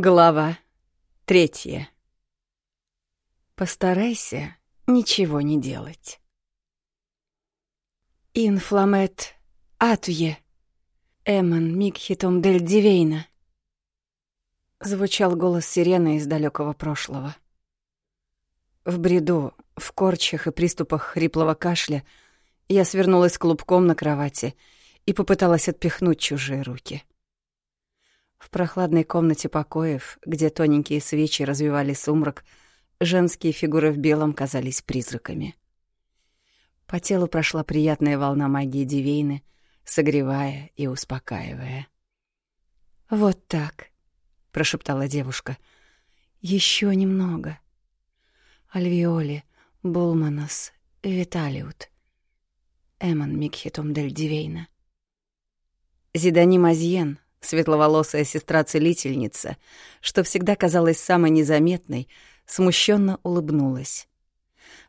Глава третья. Постарайся ничего не делать. Инфламет атвье, эмон микхитом дель дивейна. Звучал голос сирены из далекого прошлого. В бреду, в корчах и приступах хриплого кашля я свернулась клубком на кровати и попыталась отпихнуть чужие руки — в прохладной комнате покоев, где тоненькие свечи развивали сумрак, женские фигуры в белом казались призраками. По телу прошла приятная волна магии Дивейны, согревая и успокаивая. «Вот так», — прошептала девушка. Еще немного. Альвиоли, Булманос, Виталиут. Эмон Микхитум дель Дивейна. Зидани Мазьен, Светловолосая сестра-целительница, что всегда казалась самой незаметной, смущенно улыбнулась.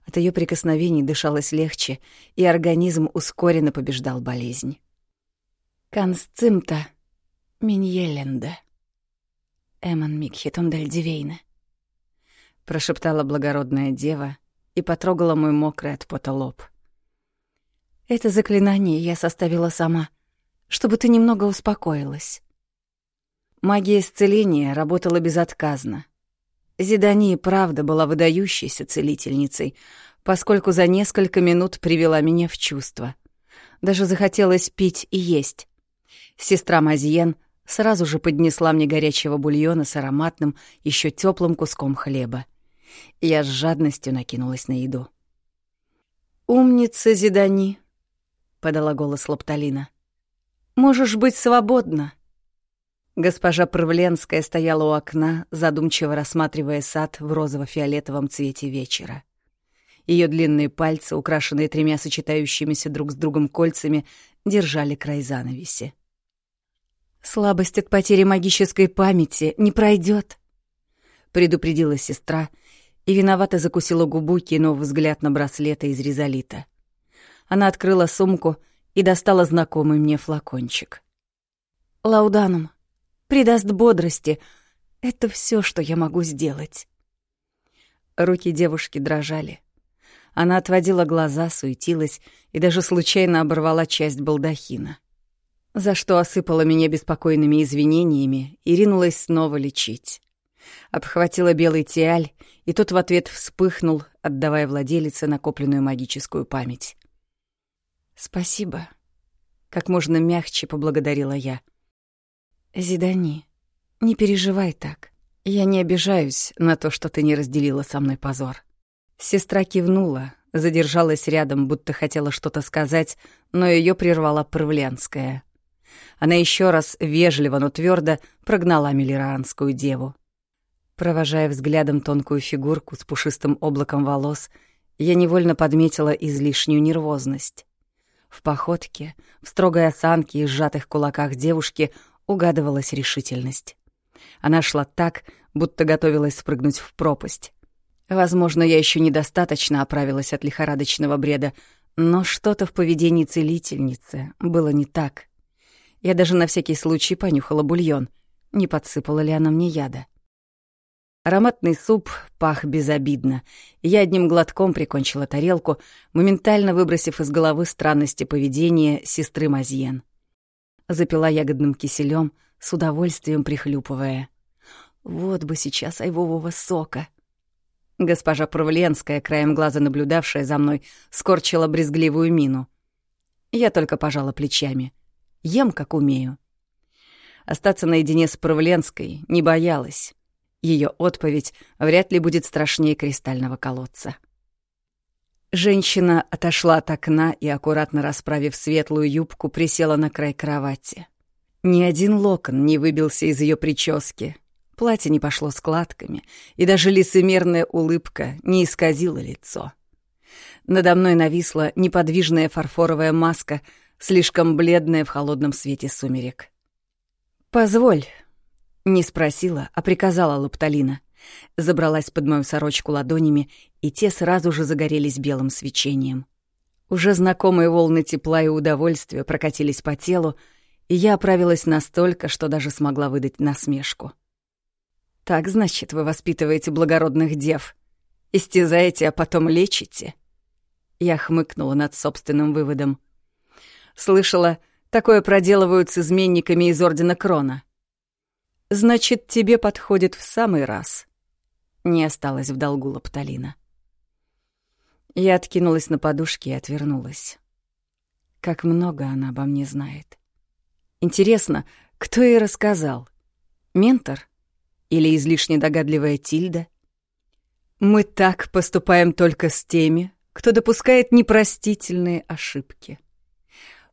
От ее прикосновений дышалось легче, и организм ускоренно побеждал болезнь. «Консцимта Миньеленда, Эмон Микхитон Дель Дивейна», — прошептала благородная дева и потрогала мой мокрый от пота лоб. «Это заклинание я составила сама — чтобы ты немного успокоилась. Магия исцеления работала безотказно. Зидани правда была выдающейся целительницей, поскольку за несколько минут привела меня в чувство. Даже захотелось пить и есть. Сестра Мазьен сразу же поднесла мне горячего бульона с ароматным, еще теплым куском хлеба. Я с жадностью накинулась на еду. «Умница, Зидани», — подала голос Лапталина. Можешь быть свободна». Госпожа Правленская стояла у окна, задумчиво рассматривая сад в розово-фиолетовом цвете вечера. Ее длинные пальцы, украшенные тремя сочетающимися друг с другом кольцами, держали край занавеси. «Слабость от потери магической памяти не пройдет, предупредила сестра и виновато закусила губу, кинув взгляд на браслеты из резолита. Она открыла сумку — и достала знакомый мне флакончик. «Лауданум придаст бодрости. Это все, что я могу сделать». Руки девушки дрожали. Она отводила глаза, суетилась и даже случайно оборвала часть балдахина. За что осыпала меня беспокойными извинениями и ринулась снова лечить. Обхватила белый тиаль, и тот в ответ вспыхнул, отдавая владелице накопленную магическую память. «Спасибо», — как можно мягче поблагодарила я. «Зидани, не переживай так. Я не обижаюсь на то, что ты не разделила со мной позор». Сестра кивнула, задержалась рядом, будто хотела что-то сказать, но ее прервала Правленская. Она еще раз вежливо, но твердо прогнала милеранскую деву. Провожая взглядом тонкую фигурку с пушистым облаком волос, я невольно подметила излишнюю нервозность. В походке, в строгой осанке и сжатых кулаках девушки угадывалась решительность. Она шла так, будто готовилась спрыгнуть в пропасть. Возможно, я еще недостаточно оправилась от лихорадочного бреда, но что-то в поведении целительницы было не так. Я даже на всякий случай понюхала бульон. Не подсыпала ли она мне яда? Ароматный суп пах безобидно. Я одним глотком прикончила тарелку, моментально выбросив из головы странности поведения сестры Мазьен. Запила ягодным киселем, с удовольствием прихлюпывая. Вот бы сейчас айвового сока. Госпожа Правленская, краем глаза наблюдавшая за мной, скорчила брезгливую мину. Я только пожала плечами. Ем, как умею. Остаться наедине с Правленской не боялась. Ее отповедь вряд ли будет страшнее кристального колодца. Женщина отошла от окна и, аккуратно расправив светлую юбку, присела на край кровати. Ни один локон не выбился из ее прически, платье не пошло складками, и даже лицемерная улыбка не исказила лицо. Надо мной нависла неподвижная фарфоровая маска, слишком бледная в холодном свете сумерек. «Позволь», не спросила, а приказала Лапталина. Забралась под мою сорочку ладонями, и те сразу же загорелись белым свечением. Уже знакомые волны тепла и удовольствия прокатились по телу, и я оправилась настолько, что даже смогла выдать насмешку. Так, значит, вы воспитываете благородных дев. Истязаете, а потом лечите. Я хмыкнула над собственным выводом. Слышала, такое проделывают с изменниками из Ордена Крона. Значит, тебе подходит в самый раз. Не осталось в долгу Лапталина. Я откинулась на подушке и отвернулась. Как много она обо мне знает. Интересно, кто ей рассказал? Ментор? Или излишне догадливая Тильда? Мы так поступаем только с теми, кто допускает непростительные ошибки,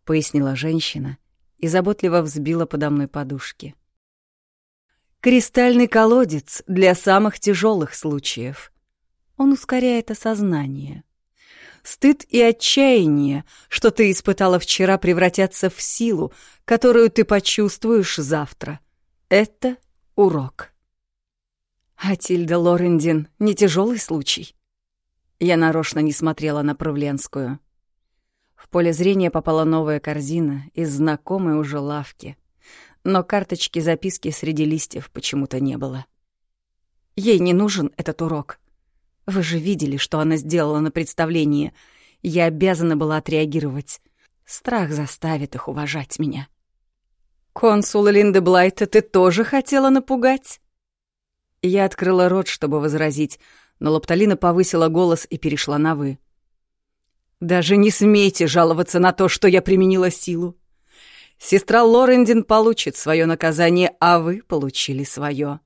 пояснила женщина и заботливо взбила подо мной подушки. Кристальный колодец для самых тяжелых случаев. Он ускоряет осознание. Стыд и отчаяние, что ты испытала вчера, превратятся в силу, которую ты почувствуешь завтра. Это урок. А Тильда Лорендин — не тяжелый случай. Я нарочно не смотрела на Правленскую. В поле зрения попала новая корзина из знакомой уже лавки. Но карточки записки среди листьев почему-то не было. Ей не нужен этот урок. Вы же видели, что она сделала на представлении. Я обязана была отреагировать. Страх заставит их уважать меня. «Консула Линда Блайта ты тоже хотела напугать?» Я открыла рот, чтобы возразить, но Лапталина повысила голос и перешла на «вы». «Даже не смейте жаловаться на то, что я применила силу. Сестра Лорендин получит свое наказание, а вы получили свое.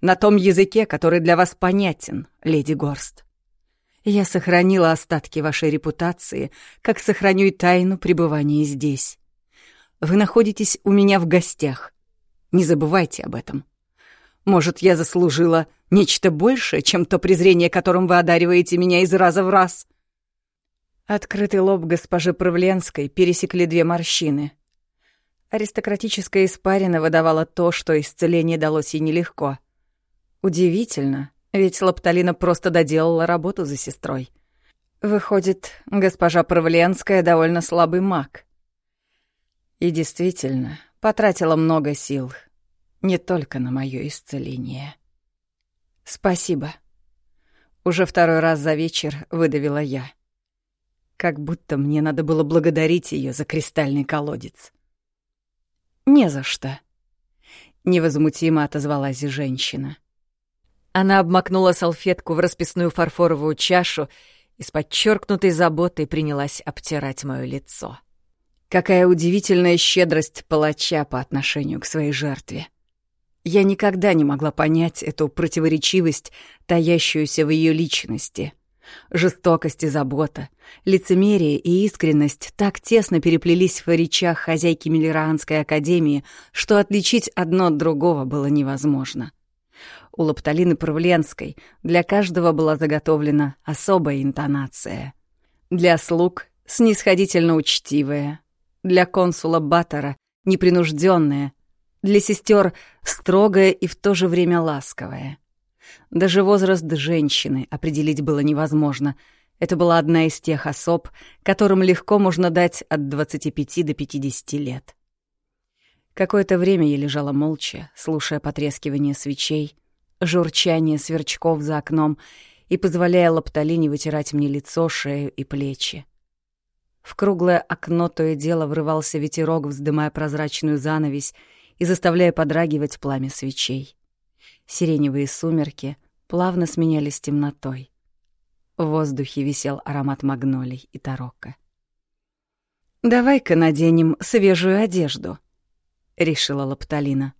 На том языке, который для вас понятен, леди Горст. Я сохранила остатки вашей репутации, как сохраню и тайну пребывания здесь. Вы находитесь у меня в гостях. Не забывайте об этом». Может, я заслужила нечто большее, чем то презрение, которым вы одариваете меня из раза в раз?» Открытый лоб госпожи Правленской пересекли две морщины. Аристократическая испарина выдавала то, что исцеление далось ей нелегко. Удивительно, ведь Лапталина просто доделала работу за сестрой. Выходит, госпожа Правленская довольно слабый маг. И действительно, потратила много сил, не только на мое исцеление. Спасибо. Уже второй раз за вечер выдавила я. Как будто мне надо было благодарить ее за кристальный колодец. Не за что. Невозмутимо отозвалась женщина. Она обмакнула салфетку в расписную фарфоровую чашу и с подчеркнутой заботой принялась обтирать мое лицо. Какая удивительная щедрость палача по отношению к своей жертве. Я никогда не могла понять эту противоречивость, таящуюся в ее личности. Жестокость и забота, лицемерие и искренность так тесно переплелись в речах хозяйки Миллеранской академии, что отличить одно от другого было невозможно. У Лапталины Правленской для каждого была заготовлена особая интонация. Для слуг — снисходительно учтивая, для консула Баттера — непринужденная, для сестер строгая и в то же время ласковая. Даже возраст женщины определить было невозможно. Это была одна из тех особ, которым легко можно дать от 25 до 50 лет. Какое-то время я лежала молча, слушая потрескивание свечей, журчание сверчков за окном и позволяя Лапталине вытирать мне лицо, шею и плечи. В круглое окно то и дело врывался ветерок, вздымая прозрачную занавесь и заставляя подрагивать пламя свечей. Сиреневые сумерки плавно сменялись темнотой. В воздухе висел аромат магнолий и тарокко. «Давай-ка наденем свежую одежду», — решила Лапталина.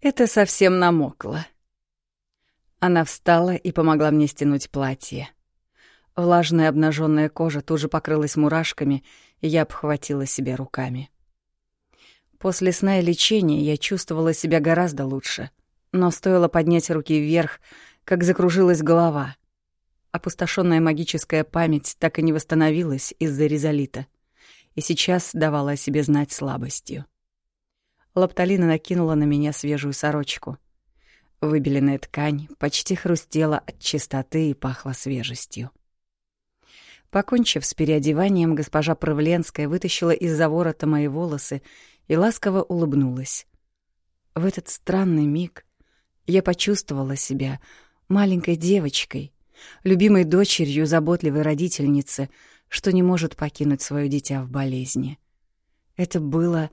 «Это совсем намокло». Она встала и помогла мне стянуть платье. Влажная обнаженная кожа тут же покрылась мурашками, и я обхватила себя руками. После сна и лечения я чувствовала себя гораздо лучше, но стоило поднять руки вверх, как закружилась голова. Опустошенная магическая память так и не восстановилась из-за резолита, и сейчас давала о себе знать слабостью. Лапталина накинула на меня свежую сорочку. Выбеленная ткань почти хрустела от чистоты и пахла свежестью. Покончив с переодеванием, госпожа Правленская вытащила из-за ворота мои волосы и ласково улыбнулась. В этот странный миг Я почувствовала себя маленькой девочкой, любимой дочерью заботливой родительницы, что не может покинуть свое дитя в болезни. Это было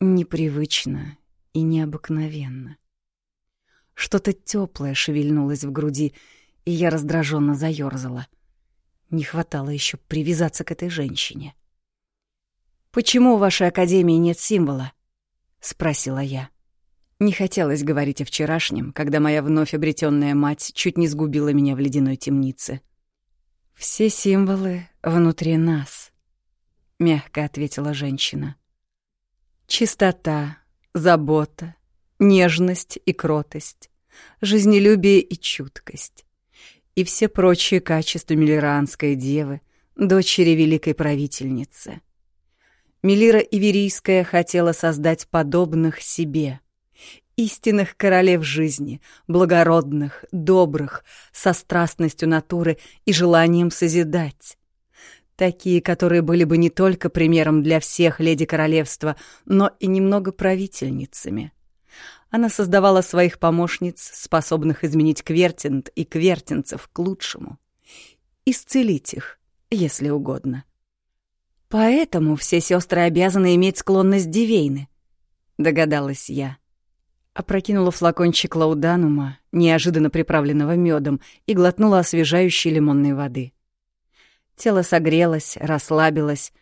непривычно и необыкновенно. Что-то теплое шевельнулось в груди, и я раздраженно заёрзала. Не хватало еще привязаться к этой женщине. «Почему в вашей академии нет символа?» — спросила я. Не хотелось говорить о вчерашнем, когда моя вновь обретенная мать чуть не сгубила меня в ледяной темнице. «Все символы внутри нас», — мягко ответила женщина. «Чистота, забота, нежность и кротость, жизнелюбие и чуткость, и все прочие качества Миллеранской девы, дочери великой правительницы. Мелира Иверийская хотела создать подобных себе, истинных королев жизни, благородных, добрых, со страстностью натуры и желанием созидать. Такие, которые были бы не только примером для всех леди королевства, но и немного правительницами — она создавала своих помощниц, способных изменить Квертинт и квертинцев к лучшему. Исцелить их, если угодно. Поэтому все сестры обязаны иметь склонность Дивейны, догадалась я. Опрокинула флакончик лауданума, неожиданно приправленного медом, и глотнула освежающей лимонной воды. Тело согрелось, расслабилось,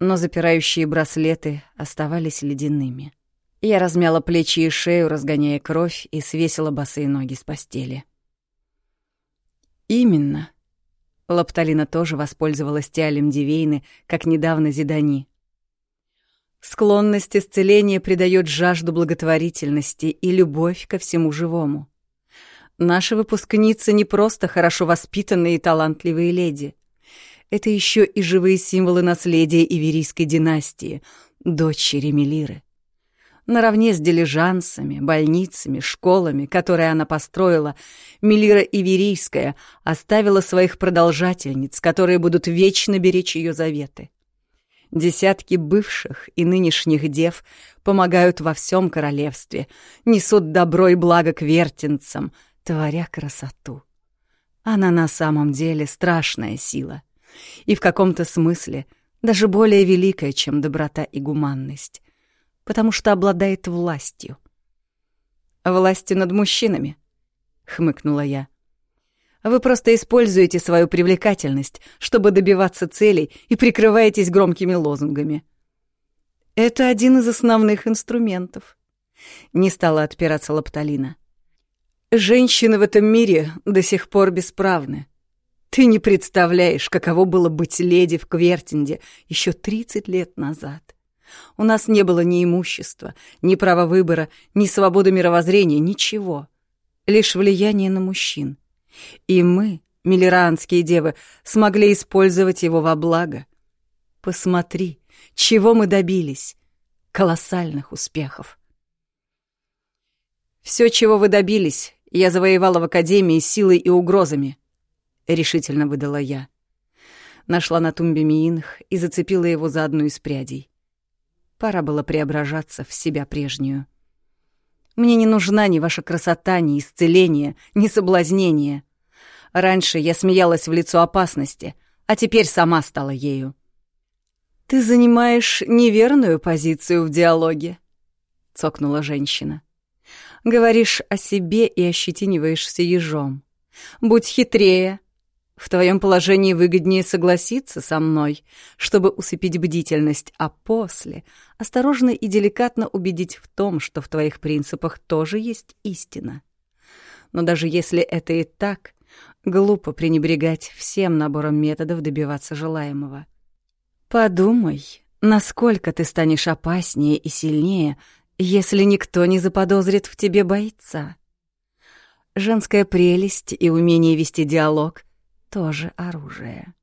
но запирающие браслеты оставались ледяными. Я размяла плечи и шею, разгоняя кровь, и свесила босые ноги с постели. «Именно». Лапталина тоже воспользовалась тиалем Дивейны, как недавно Зидани. Склонность исцеления придает жажду благотворительности и любовь ко всему живому. Наши выпускницы не просто хорошо воспитанные и талантливые леди. Это еще и живые символы наследия Иверийской династии, дочери Мелиры наравне с дилижансами, больницами, школами, которые она построила, Мелира Иверийская оставила своих продолжательниц, которые будут вечно беречь ее заветы. Десятки бывших и нынешних дев помогают во всем королевстве, несут добро и благо к вертинцам, творя красоту. Она на самом деле страшная сила. И в каком-то смысле даже более великая, чем доброта и гуманность потому что обладает властью. «Властью над мужчинами», — хмыкнула я. «Вы просто используете свою привлекательность, чтобы добиваться целей и прикрываетесь громкими лозунгами». «Это один из основных инструментов», — не стала отпираться Лапталина. «Женщины в этом мире до сих пор бесправны. Ты не представляешь, каково было быть леди в Квертинде еще 30 лет назад. У нас не было ни имущества, ни права выбора, ни свободы мировоззрения, ничего. Лишь влияние на мужчин. И мы, миллеранские девы, смогли использовать его во благо. Посмотри, чего мы добились. Колоссальных успехов. Все, чего вы добились, я завоевала в Академии силой и угрозами, — решительно выдала я. Нашла на тумбе Миинх и зацепила его за одну из прядей. Пора было преображаться в себя прежнюю. Мне не нужна ни ваша красота, ни исцеление, ни соблазнение. Раньше я смеялась в лицо опасности, а теперь сама стала ею. «Ты занимаешь неверную позицию в диалоге», — цокнула женщина. «Говоришь о себе и ощетиниваешься ежом. Будь хитрее, в твоем положении выгоднее согласиться со мной, чтобы усыпить бдительность, а после осторожно и деликатно убедить в том, что в твоих принципах тоже есть истина. Но даже если это и так, глупо пренебрегать всем набором методов добиваться желаемого. Подумай, насколько ты станешь опаснее и сильнее, если никто не заподозрит в тебе бойца. Женская прелесть и умение вести диалог тоже оружие.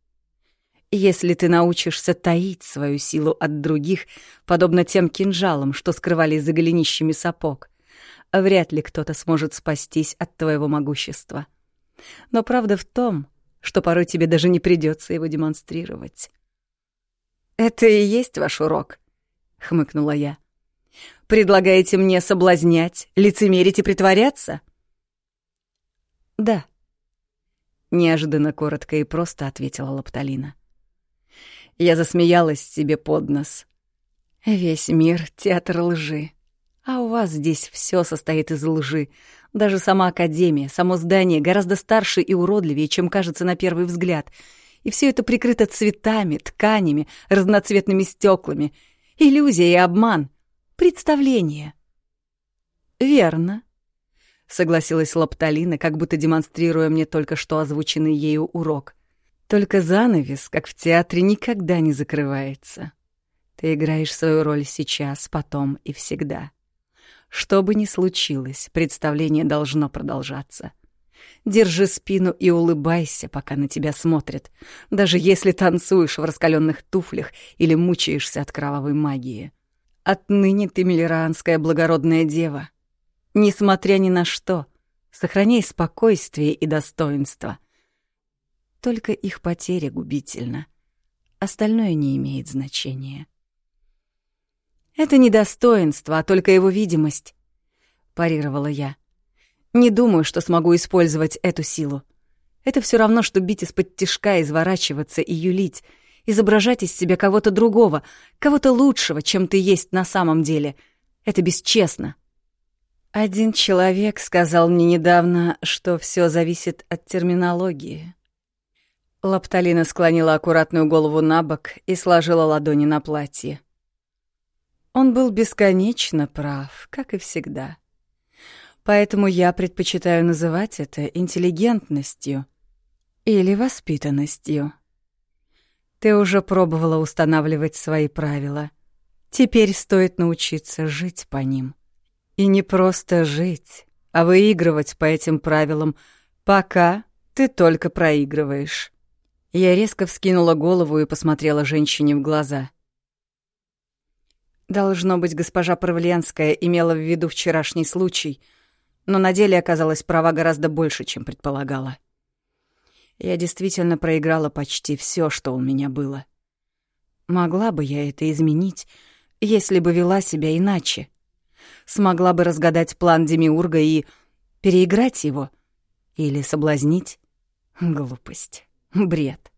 Если ты научишься таить свою силу от других, подобно тем кинжалам, что скрывались за голенищами сапог, вряд ли кто-то сможет спастись от твоего могущества. Но правда в том, что порой тебе даже не придется его демонстрировать. «Это и есть ваш урок», — хмыкнула я. Предлагаете мне соблазнять, лицемерить и притворяться? Да. Неожиданно коротко и просто ответила Лапталина. Я засмеялась себе под нос. Весь мир — театр лжи. А у вас здесь все состоит из лжи. Даже сама Академия, само здание гораздо старше и уродливее, чем кажется на первый взгляд. И все это прикрыто цветами, тканями, разноцветными стеклами. Иллюзия и обман. Представление. Верно. Согласилась Лапталина, как будто демонстрируя мне только что озвученный ею урок. Только занавес, как в театре, никогда не закрывается. Ты играешь свою роль сейчас, потом и всегда. Что бы ни случилось, представление должно продолжаться. Держи спину и улыбайся, пока на тебя смотрят, даже если танцуешь в раскаленных туфлях или мучаешься от кровавой магии. Отныне ты миллеранская благородная дева. Несмотря ни на что, сохраняй спокойствие и достоинство. Только их потеря губительна. Остальное не имеет значения. Это не достоинство, а только его видимость, парировала я. Не думаю, что смогу использовать эту силу. Это все равно, что бить из-под тишка, изворачиваться и юлить, изображать из себя кого-то другого, кого-то лучшего, чем ты есть на самом деле. Это бесчестно. Один человек сказал мне недавно, что все зависит от терминологии. Лапталина склонила аккуратную голову на бок и сложила ладони на платье. Он был бесконечно прав, как и всегда. Поэтому я предпочитаю называть это интеллигентностью или воспитанностью. Ты уже пробовала устанавливать свои правила. Теперь стоит научиться жить по ним. И не просто жить, а выигрывать по этим правилам, пока ты только проигрываешь. Я резко вскинула голову и посмотрела женщине в глаза. Должно быть, госпожа Правленская имела в виду вчерашний случай, но на деле оказалась права гораздо больше, чем предполагала. Я действительно проиграла почти все, что у меня было. Могла бы я это изменить, если бы вела себя иначе. Смогла бы разгадать план Демиурга и переиграть его. Или соблазнить. Глупость. Бред.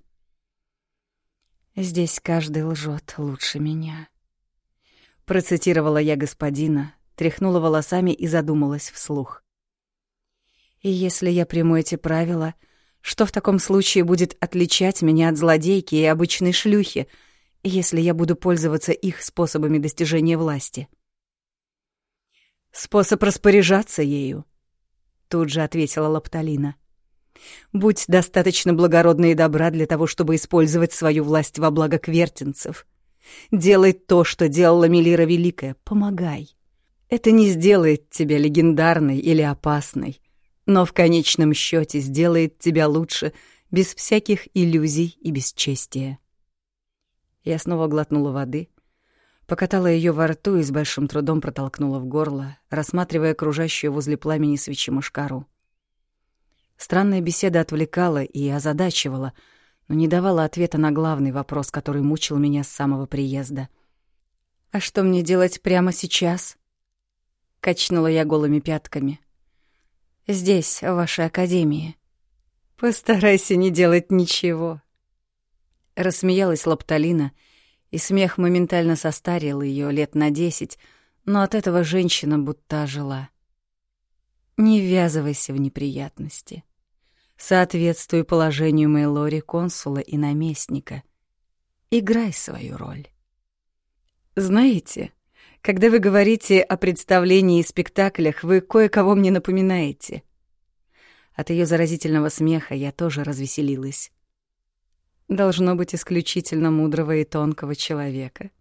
Здесь каждый лжет лучше меня. Процитировала я господина, тряхнула волосами и задумалась вслух. И если я приму эти правила, что в таком случае будет отличать меня от злодейки и обычной шлюхи, если я буду пользоваться их способами достижения власти? Способ распоряжаться ею, тут же ответила Лапталина. Будь достаточно благородна и добра для того, чтобы использовать свою власть во благо квертинцев — Делай то, что делала Мелира Великая. Помогай. Это не сделает тебя легендарной или опасной, но в конечном счете сделает тебя лучше, без всяких иллюзий и бесчестия. Я снова глотнула воды, покатала ее во рту и с большим трудом протолкнула в горло, рассматривая окружающую возле пламени свечи мушкару. Странная беседа отвлекала и озадачивала — но не давала ответа на главный вопрос, который мучил меня с самого приезда. «А что мне делать прямо сейчас?» Качнула я голыми пятками. «Здесь, в вашей академии». «Постарайся не делать ничего». Рассмеялась Лапталина, и смех моментально состарил ее лет на десять, но от этого женщина будто ожила. «Не ввязывайся в неприятности. Соответствуй положению Мейлори консула и наместника. Играй свою роль. Знаете, когда вы говорите о представлении и спектаклях, вы кое-кого мне напоминаете. От ее заразительного смеха я тоже развеселилась. Должно быть исключительно мудрого и тонкого человека.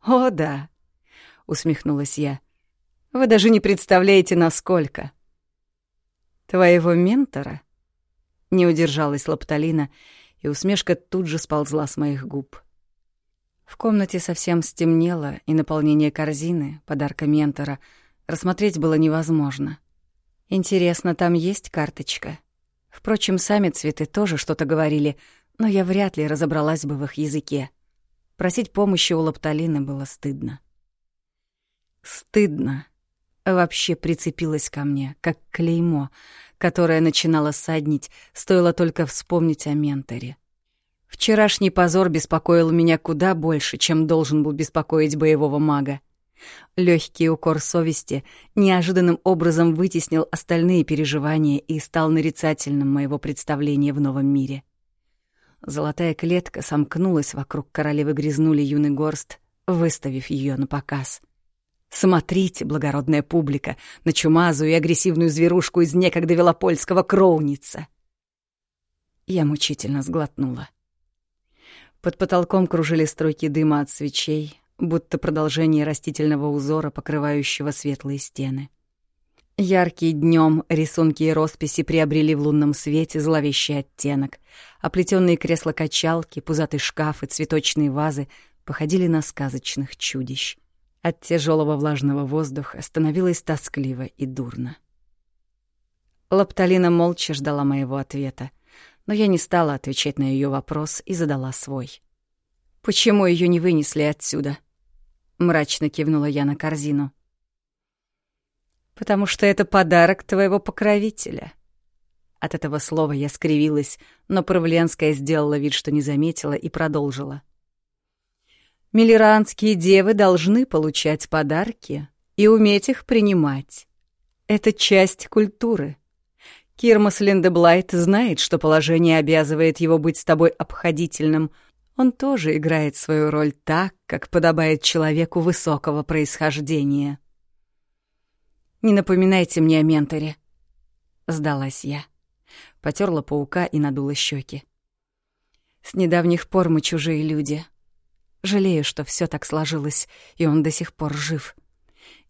«О, да», — усмехнулась я. «Вы даже не представляете, насколько». «Твоего ментора?» Не удержалась Лапталина, и усмешка тут же сползла с моих губ. В комнате совсем стемнело, и наполнение корзины, подарка ментора, рассмотреть было невозможно. Интересно, там есть карточка? Впрочем, сами цветы тоже что-то говорили, но я вряд ли разобралась бы в их языке. Просить помощи у Лапталины было стыдно. Стыдно. Вообще прицепилась ко мне, как клеймо, которое начинало саднить, стоило только вспомнить о менторе. Вчерашний позор беспокоил меня куда больше, чем должен был беспокоить боевого мага. Легкий укор совести неожиданным образом вытеснил остальные переживания и стал нарицательным моего представления в новом мире. Золотая клетка сомкнулась вокруг королевы грязнули юный горст, выставив ее на показ. Смотрите, благородная публика, на чумазую и агрессивную зверушку из некогда велопольского кроуница. Я мучительно сглотнула. Под потолком кружили струйки дыма от свечей, будто продолжение растительного узора, покрывающего светлые стены. Яркие днем рисунки и росписи приобрели в лунном свете зловещий оттенок. Оплетенные кресла-качалки, пузатый шкаф и цветочные вазы походили на сказочных чудищ. От тяжелого влажного воздуха становилось тоскливо и дурно. Лапталина молча ждала моего ответа но я не стала отвечать на ее вопрос и задала свой. «Почему ее не вынесли отсюда?» — мрачно кивнула я на корзину. «Потому что это подарок твоего покровителя». От этого слова я скривилась, но Правленская сделала вид, что не заметила, и продолжила. «Миллеранские девы должны получать подарки и уметь их принимать. Это часть культуры». Кирмас Линдеблайт знает, что положение обязывает его быть с тобой обходительным. Он тоже играет свою роль так, как подобает человеку высокого происхождения. «Не напоминайте мне о менторе», — сдалась я. Потерла паука и надула щеки. «С недавних пор мы чужие люди. Жалею, что все так сложилось, и он до сих пор жив.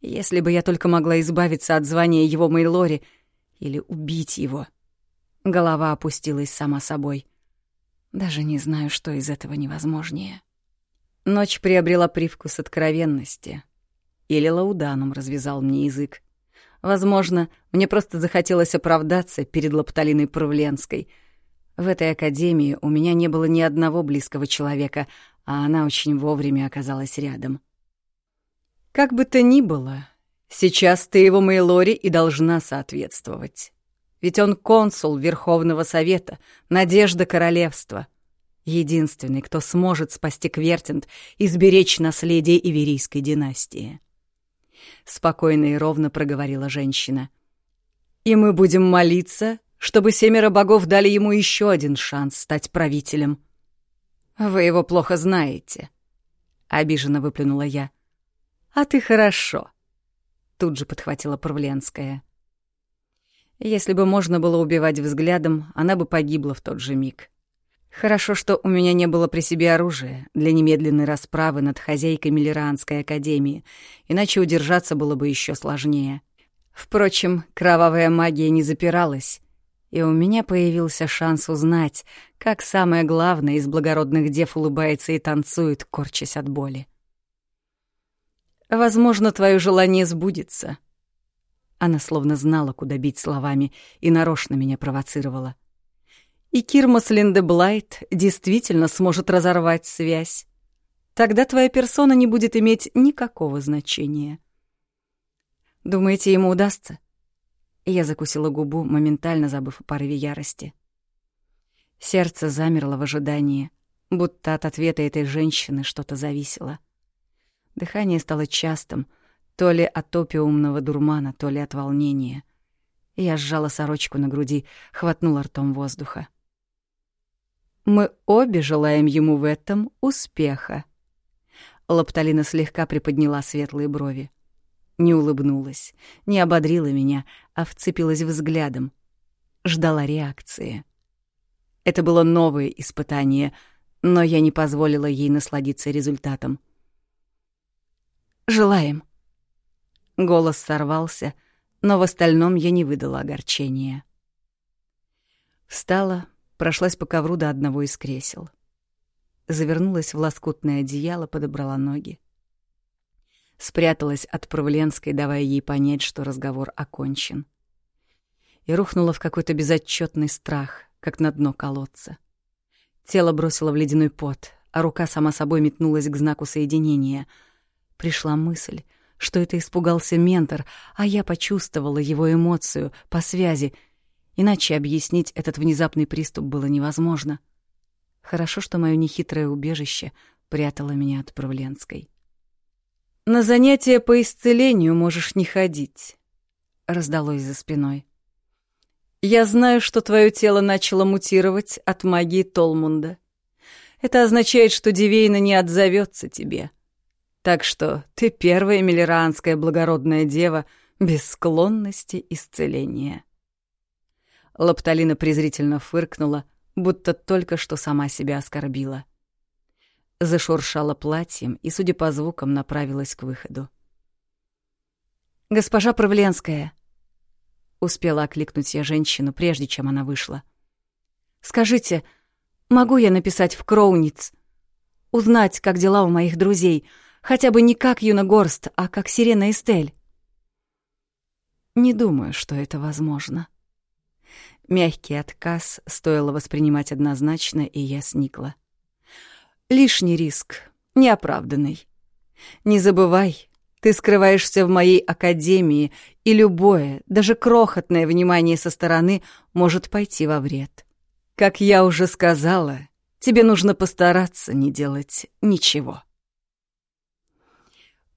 Если бы я только могла избавиться от звания его Мейлори, — или убить его. Голова опустилась сама собой. Даже не знаю, что из этого невозможнее. Ночь приобрела привкус откровенности. Или Лауданум развязал мне язык. Возможно, мне просто захотелось оправдаться перед Лапталиной Правленской. В этой академии у меня не было ни одного близкого человека, а она очень вовремя оказалась рядом. Как бы то ни было, Сейчас ты его Мейлори и должна соответствовать. Ведь он консул Верховного Совета, надежда королевства. Единственный, кто сможет спасти Квертинт и сберечь наследие Иверийской династии. Спокойно и ровно проговорила женщина. И мы будем молиться, чтобы семеро богов дали ему еще один шанс стать правителем. Вы его плохо знаете, — обиженно выплюнула я. А ты хорошо. — тут же подхватила Правленская. Если бы можно было убивать взглядом, она бы погибла в тот же миг. Хорошо, что у меня не было при себе оружия для немедленной расправы над хозяйкой Миллеранской академии, иначе удержаться было бы еще сложнее. Впрочем, кровавая магия не запиралась, и у меня появился шанс узнать, как самое главное из благородных дев улыбается и танцует, корчась от боли. Возможно, твое желание сбудется. Она словно знала, куда бить словами, и нарочно меня провоцировала. И Кирмас Линдеблайт действительно сможет разорвать связь. Тогда твоя персона не будет иметь никакого значения. Думаете, ему удастся? Я закусила губу, моментально забыв о порыве ярости. Сердце замерло в ожидании, будто от ответа этой женщины что-то зависело. — Дыхание стало частым, то ли от опиумного дурмана, то ли от волнения. Я сжала сорочку на груди, хватнула ртом воздуха. «Мы обе желаем ему в этом успеха». Лапталина слегка приподняла светлые брови. Не улыбнулась, не ободрила меня, а вцепилась взглядом. Ждала реакции. Это было новое испытание, но я не позволила ей насладиться результатом. Желаем». Голос сорвался, но в остальном я не выдала огорчения. Встала, прошлась по ковру до одного из кресел. Завернулась в лоскутное одеяло, подобрала ноги. Спряталась от Правленской, давая ей понять, что разговор окончен. И рухнула в какой-то безотчетный страх, как на дно колодца. Тело бросило в ледяной пот, а рука сама собой метнулась к знаку соединения — Пришла мысль, что это испугался ментор, а я почувствовала его эмоцию по связи. Иначе объяснить этот внезапный приступ было невозможно. Хорошо, что мое нехитрое убежище прятало меня от Правленской. «На занятия по исцелению можешь не ходить», — раздалось за спиной. «Я знаю, что твое тело начало мутировать от магии Толмунда. Это означает, что Дивейна не отзовется тебе. Так что ты первая миллеранская благородная дева без склонности исцеления». Лапталина презрительно фыркнула, будто только что сама себя оскорбила. Зашуршала платьем и, судя по звукам, направилась к выходу. «Госпожа Правленская!» Успела окликнуть я женщину, прежде чем она вышла. «Скажите, могу я написать в Кроуниц? Узнать, как дела у моих друзей, хотя бы не как Юна Горст, а как Сирена Эстель?» «Не думаю, что это возможно», Мягкий отказ стоило воспринимать однозначно, и я сникла. Лишний риск, неоправданный. Не забывай, ты скрываешься в моей академии, и любое, даже крохотное внимание со стороны может пойти во вред. Как я уже сказала, тебе нужно постараться не делать ничего.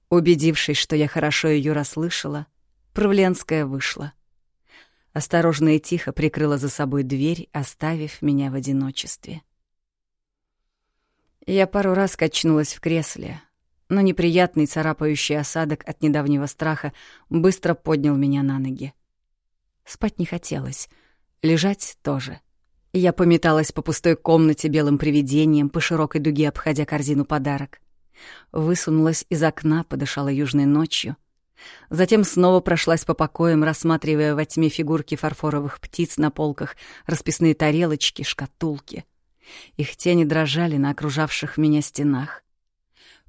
Убедившись, что я хорошо ее расслышала, Правленская вышла осторожно и тихо прикрыла за собой дверь, оставив меня в одиночестве. Я пару раз качнулась в кресле, но неприятный царапающий осадок от недавнего страха быстро поднял меня на ноги. Спать не хотелось, лежать тоже. Я пометалась по пустой комнате белым привидением, по широкой дуге обходя корзину подарок. Высунулась из окна, подышала южной ночью — Затем снова прошлась по покоям, рассматривая во тьме фигурки фарфоровых птиц на полках, расписные тарелочки, шкатулки. Их тени дрожали на окружавших меня стенах.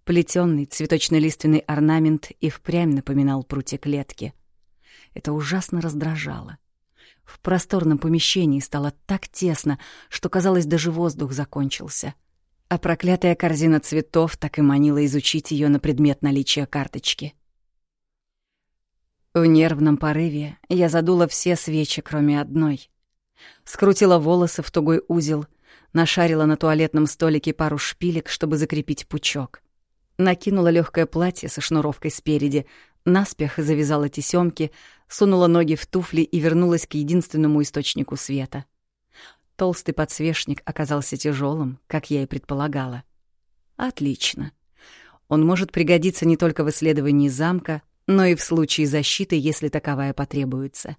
Плетённый цветочно-лиственный орнамент и впрямь напоминал прутья клетки. Это ужасно раздражало. В просторном помещении стало так тесно, что, казалось, даже воздух закончился. А проклятая корзина цветов так и манила изучить ее на предмет наличия карточки — в нервном порыве я задула все свечи, кроме одной. Скрутила волосы в тугой узел, нашарила на туалетном столике пару шпилек, чтобы закрепить пучок. Накинула легкое платье со шнуровкой спереди, наспех завязала тесемки, сунула ноги в туфли и вернулась к единственному источнику света. Толстый подсвечник оказался тяжелым, как я и предполагала. Отлично. Он может пригодиться не только в исследовании замка, но и в случае защиты, если таковая потребуется.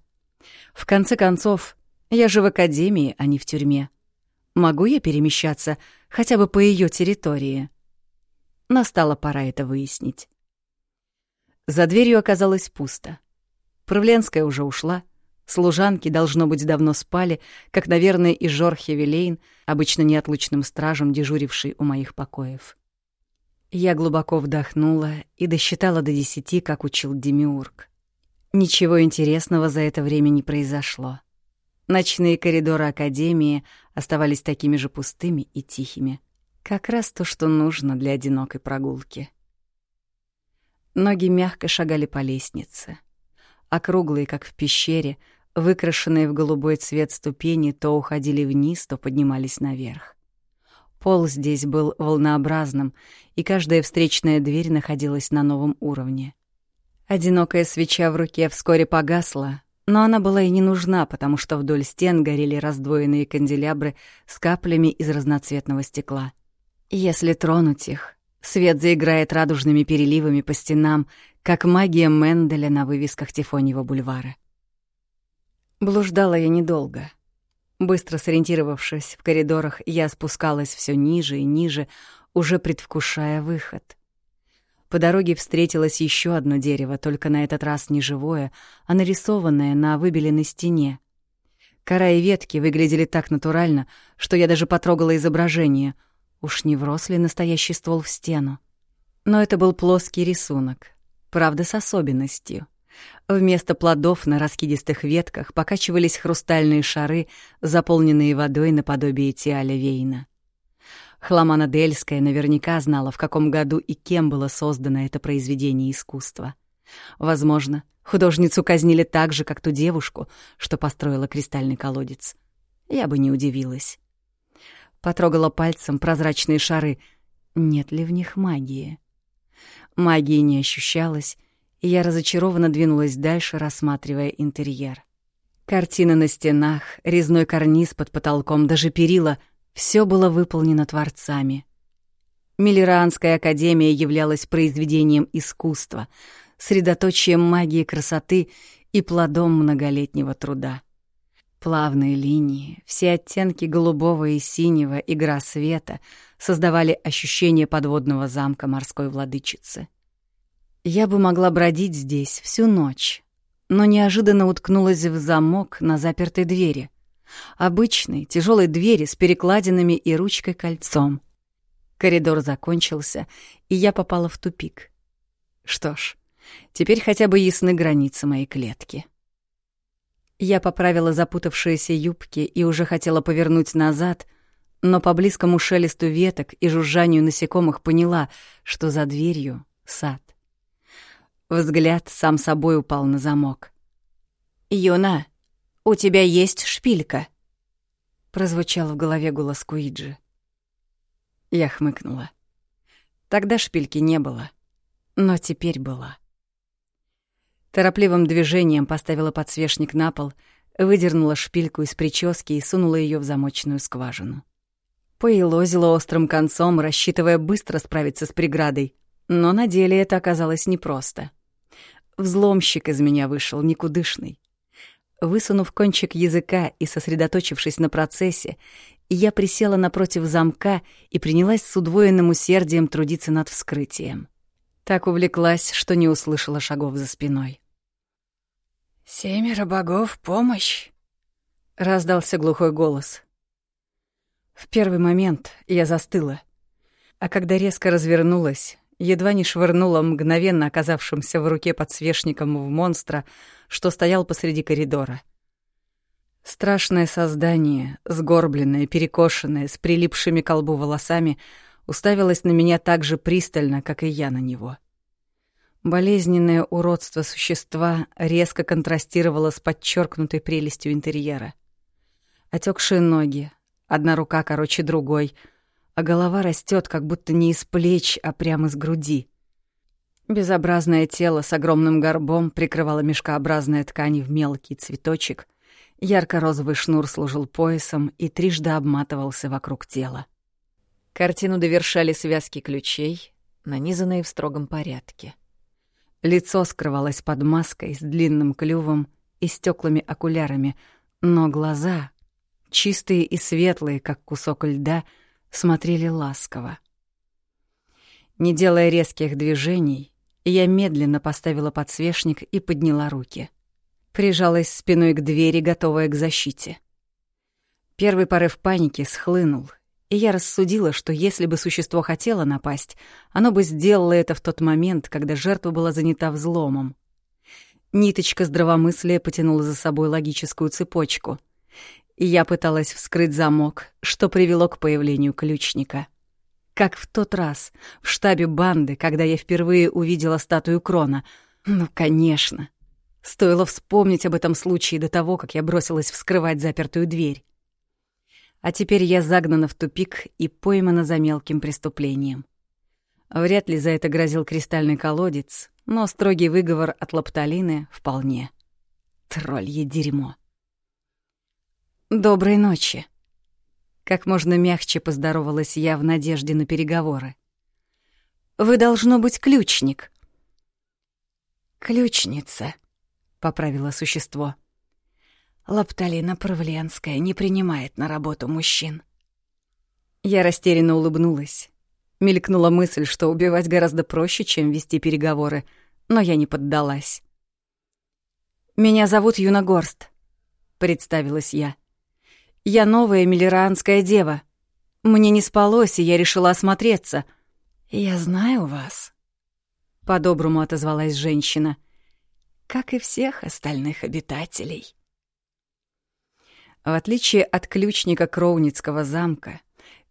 В конце концов, я же в академии, а не в тюрьме. Могу я перемещаться хотя бы по ее территории? Настала пора это выяснить. За дверью оказалось пусто. Правленская уже ушла. Служанки, должно быть, давно спали, как, наверное, и Жорхе Вилейн, обычно неотлучным стражем, дежуривший у моих покоев. Я глубоко вдохнула и досчитала до десяти, как учил Демиург. Ничего интересного за это время не произошло. Ночные коридоры Академии оставались такими же пустыми и тихими. Как раз то, что нужно для одинокой прогулки. Ноги мягко шагали по лестнице. Округлые, как в пещере, выкрашенные в голубой цвет ступени то уходили вниз, то поднимались наверх. Пол здесь был волнообразным, и каждая встречная дверь находилась на новом уровне. Одинокая свеча в руке вскоре погасла, но она была и не нужна, потому что вдоль стен горели раздвоенные канделябры с каплями из разноцветного стекла. Если тронуть их, свет заиграет радужными переливами по стенам, как магия Менделя на вывесках Тифоньего бульвара. Блуждала я недолго — Быстро сориентировавшись в коридорах, я спускалась все ниже и ниже, уже предвкушая выход. По дороге встретилось еще одно дерево, только на этот раз не живое, а нарисованное на выбеленной стене. Кора и ветки выглядели так натурально, что я даже потрогала изображение. Уж не врос ли настоящий ствол в стену? Но это был плоский рисунок, правда, с особенностью — Вместо плодов на раскидистых ветках покачивались хрустальные шары, заполненные водой наподобие Тиаля Вейна. Хламана Дельская наверняка знала, в каком году и кем было создано это произведение искусства. Возможно, художницу казнили так же, как ту девушку, что построила кристальный колодец. Я бы не удивилась. Потрогала пальцем прозрачные шары. Нет ли в них магии? Магии не ощущалось, я разочарованно двинулась дальше, рассматривая интерьер. Картины на стенах, резной карниз под потолком, даже перила — все было выполнено творцами. Миллеранская академия являлась произведением искусства, средоточием магии красоты и плодом многолетнего труда. Плавные линии, все оттенки голубого и синего, игра света создавали ощущение подводного замка морской владычицы. Я бы могла бродить здесь всю ночь, но неожиданно уткнулась в замок на запертой двери. Обычной, тяжелой двери с перекладинами и ручкой-кольцом. Коридор закончился, и я попала в тупик. Что ж, теперь хотя бы ясны границы моей клетки. Я поправила запутавшиеся юбки и уже хотела повернуть назад, но по близкому шелесту веток и жужжанию насекомых поняла, что за дверью сад. Взгляд сам собой упал на замок. «Юна, у тебя есть шпилька?» Прозвучал в голове голос Куиджи. Я хмыкнула. Тогда шпильки не было, но теперь была. Торопливым движением поставила подсвечник на пол, выдернула шпильку из прически и сунула ее в замочную скважину. Поелозила острым концом, рассчитывая быстро справиться с преградой, но на деле это оказалось непросто. Взломщик из меня вышел никудышный. Высунув кончик языка и сосредоточившись на процессе, я присела напротив замка и принялась с удвоенным усердием трудиться над вскрытием. Так увлеклась, что не услышала шагов за спиной. «Семеро богов, помощь!» — раздался глухой голос. В первый момент я застыла, а когда резко развернулась, едва не швырнула мгновенно оказавшимся в руке подсвечником в монстра, что стоял посреди коридора. Страшное создание, сгорбленное, перекошенное, с прилипшими к колбу волосами, уставилось на меня так же пристально, как и я на него. Болезненное уродство существа резко контрастировало с подчеркнутой прелестью интерьера. Отекшие ноги, одна рука короче другой — а голова растет, как будто не из плеч, а прямо из груди. Безобразное тело с огромным горбом прикрывало мешкообразная ткань в мелкий цветочек. Ярко-розовый шнур служил поясом и трижды обматывался вокруг тела. Картину довершали связки ключей, нанизанные в строгом порядке. Лицо скрывалось под маской с длинным клювом и стеклами окулярами, но глаза, чистые и светлые, как кусок льда, — смотрели ласково. Не делая резких движений, я медленно поставила подсвечник и подняла руки. Прижалась спиной к двери, готовая к защите. Первый порыв паники схлынул, и я рассудила, что если бы существо хотело напасть, оно бы сделало это в тот момент, когда жертва была занята взломом. Ниточка здравомыслия потянула за собой логическую цепочку — я пыталась вскрыть замок, что привело к появлению ключника. Как в тот раз, в штабе банды, когда я впервые увидела статую Крона. Ну, конечно. Стоило вспомнить об этом случае до того, как я бросилась вскрывать запертую дверь. А теперь я загнана в тупик и поймана за мелким преступлением. Вряд ли за это грозил кристальный колодец, но строгий выговор от лапталины вполне. Троллье дерьмо. «Доброй ночи!» Как можно мягче поздоровалась я в надежде на переговоры. «Вы должно быть ключник». «Ключница», — поправило существо. «Лапталина Правленская не принимает на работу мужчин». Я растерянно улыбнулась. Мелькнула мысль, что убивать гораздо проще, чем вести переговоры, но я не поддалась. «Меня зовут Юна Горст», — представилась я. Я новая миллеранская дева. Мне не спалось, и я решила осмотреться. Я знаю вас. По-доброму отозвалась женщина. Как и всех остальных обитателей. В отличие от ключника Кроуницкого замка,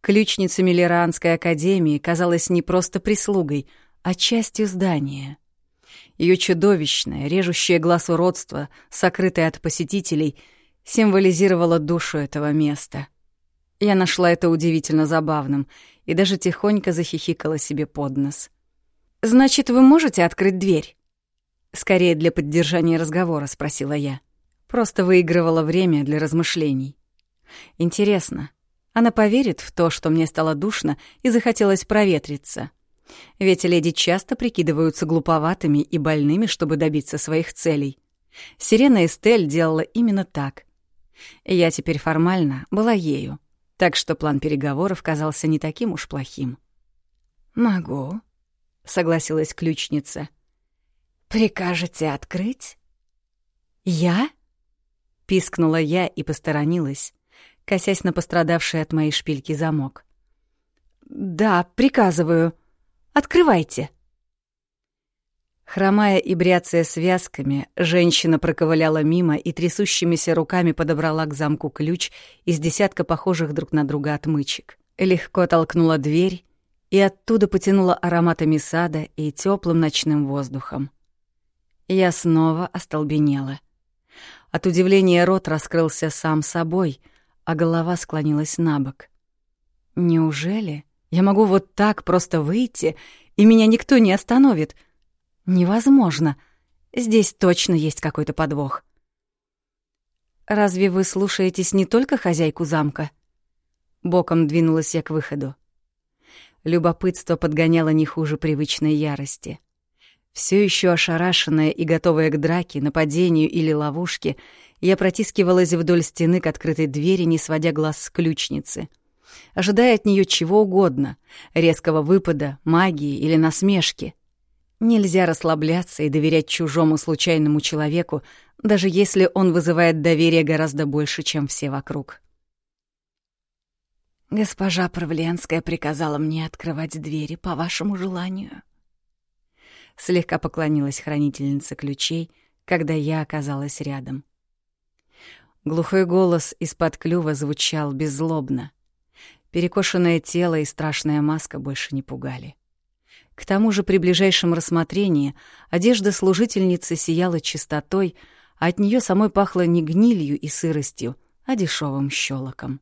ключница Миллеранской академии казалась не просто прислугой, а частью здания. Ее чудовищное, режущее глаз уродство, сокрытое от посетителей, символизировало душу этого места. Я нашла это удивительно забавным и даже тихонько захихикала себе под нос. «Значит, вы можете открыть дверь?» Скорее для поддержания разговора, спросила я. Просто выигрывала время для размышлений. Интересно, она поверит в то, что мне стало душно и захотелось проветриться? Ведь леди часто прикидываются глуповатыми и больными, чтобы добиться своих целей. Сирена Эстель делала именно так. Я теперь формально была ею, так что план переговоров казался не таким уж плохим. «Могу», — согласилась ключница. «Прикажете открыть?» «Я?» — пискнула я и посторонилась, косясь на пострадавший от моей шпильки замок. «Да, приказываю. Открывайте». Хромая и бряцая связками, женщина проковыляла мимо и трясущимися руками подобрала к замку ключ из десятка похожих друг на друга отмычек. Легко толкнула дверь и оттуда потянула ароматами сада и теплым ночным воздухом. Я снова остолбенела. От удивления рот раскрылся сам собой, а голова склонилась на бок. Неужели я могу вот так просто выйти, и меня никто не остановит? Невозможно. Здесь точно есть какой-то подвох. Разве вы слушаетесь не только хозяйку замка? Боком двинулась я к выходу. Любопытство подгоняло не хуже привычной ярости. Все еще ошарашенная и готовая к драке, нападению или ловушке, я протискивалась вдоль стены к открытой двери, не сводя глаз с ключницы. Ожидая от нее чего угодно — резкого выпада, магии или насмешки. Нельзя расслабляться и доверять чужому случайному человеку, даже если он вызывает доверие гораздо больше, чем все вокруг. «Госпожа Правленская приказала мне открывать двери по вашему желанию», слегка поклонилась хранительница ключей, когда я оказалась рядом. Глухой голос из-под клюва звучал беззлобно. Перекошенное тело и страшная маска больше не пугали. К тому же при ближайшем рассмотрении одежда служительницы сияла чистотой, а от нее самой пахло не гнилью и сыростью, а дешевым щелоком.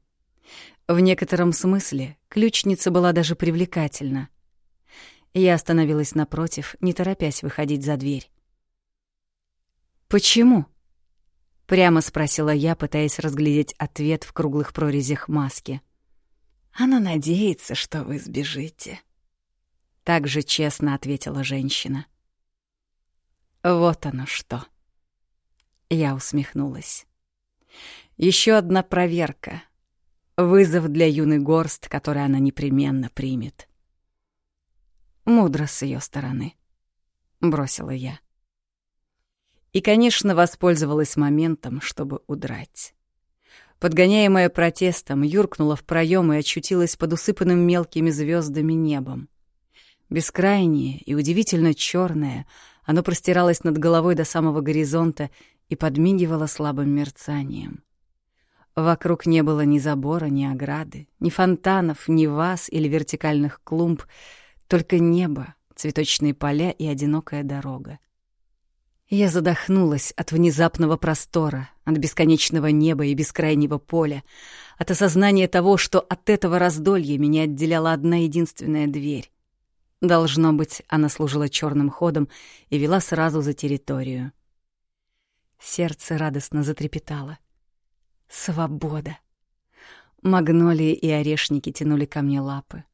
В некотором смысле ключница была даже привлекательна. Я остановилась напротив, не торопясь выходить за дверь. «Почему?» — прямо спросила я, пытаясь разглядеть ответ в круглых прорезях маски. «Она надеется, что вы сбежите», — так же честно ответила женщина. «Вот оно что!» Я усмехнулась. Еще одна проверка. Вызов для юной горст, который она непременно примет. Мудро с ее стороны, бросила я. И, конечно, воспользовалась моментом, чтобы удрать. Подгоняемая протестом, юркнула в проем и очутилась под усыпанным мелкими звездами небом. Бескрайнее и удивительно черное, оно простиралось над головой до самого горизонта и подмигивало слабым мерцанием. Вокруг не было ни забора, ни ограды, ни фонтанов, ни ваз или вертикальных клумб — только небо, цветочные поля и одинокая дорога. Я задохнулась от внезапного простора, от бесконечного неба и бескрайнего поля, от осознания того, что от этого раздолья меня отделяла одна единственная дверь. Должно быть, она служила черным ходом и вела сразу за территорию. Сердце радостно затрепетало. Свобода! Магнолии и орешники тянули ко мне лапы.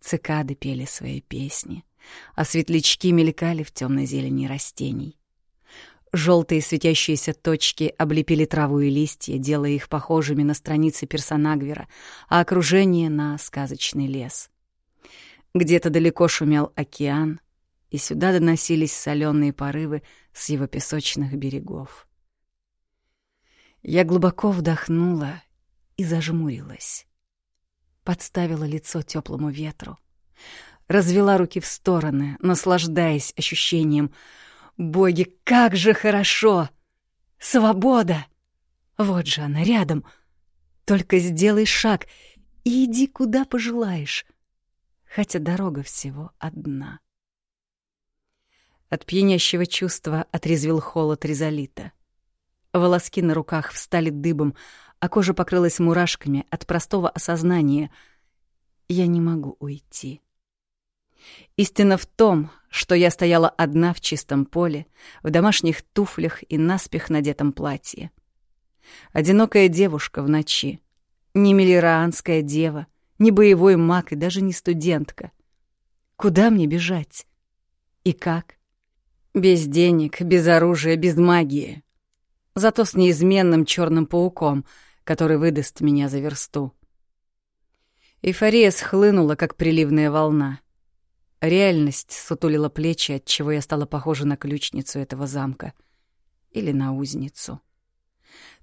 Цикады пели свои песни, а светлячки мелькали в темной зелени растений. Желтые светящиеся точки облепили траву и листья, делая их похожими на страницы персонагвера, а окружение — на сказочный лес. Где-то далеко шумел океан, и сюда доносились соленые порывы с его песочных берегов. Я глубоко вдохнула и зажмурилась подставила лицо теплому ветру. Развела руки в стороны, наслаждаясь ощущением. «Боги, как же хорошо! Свобода! Вот же она рядом. Только сделай шаг и иди куда пожелаешь, хотя дорога всего одна». От пьянящего чувства отрезвил холод резолита. Волоски на руках встали дыбом, а кожа покрылась мурашками от простого осознания — я не могу уйти. Истина в том, что я стояла одна в чистом поле, в домашних туфлях и наспех надетом платье. Одинокая девушка в ночи. Не миллераанская дева, не боевой маг и даже не студентка. Куда мне бежать? И как? Без денег, без оружия, без магии. Зато с неизменным черным пауком, который выдаст меня за версту. Эйфория схлынула, как приливная волна. Реальность сутулила плечи, отчего я стала похожа на ключницу этого замка. Или на узницу.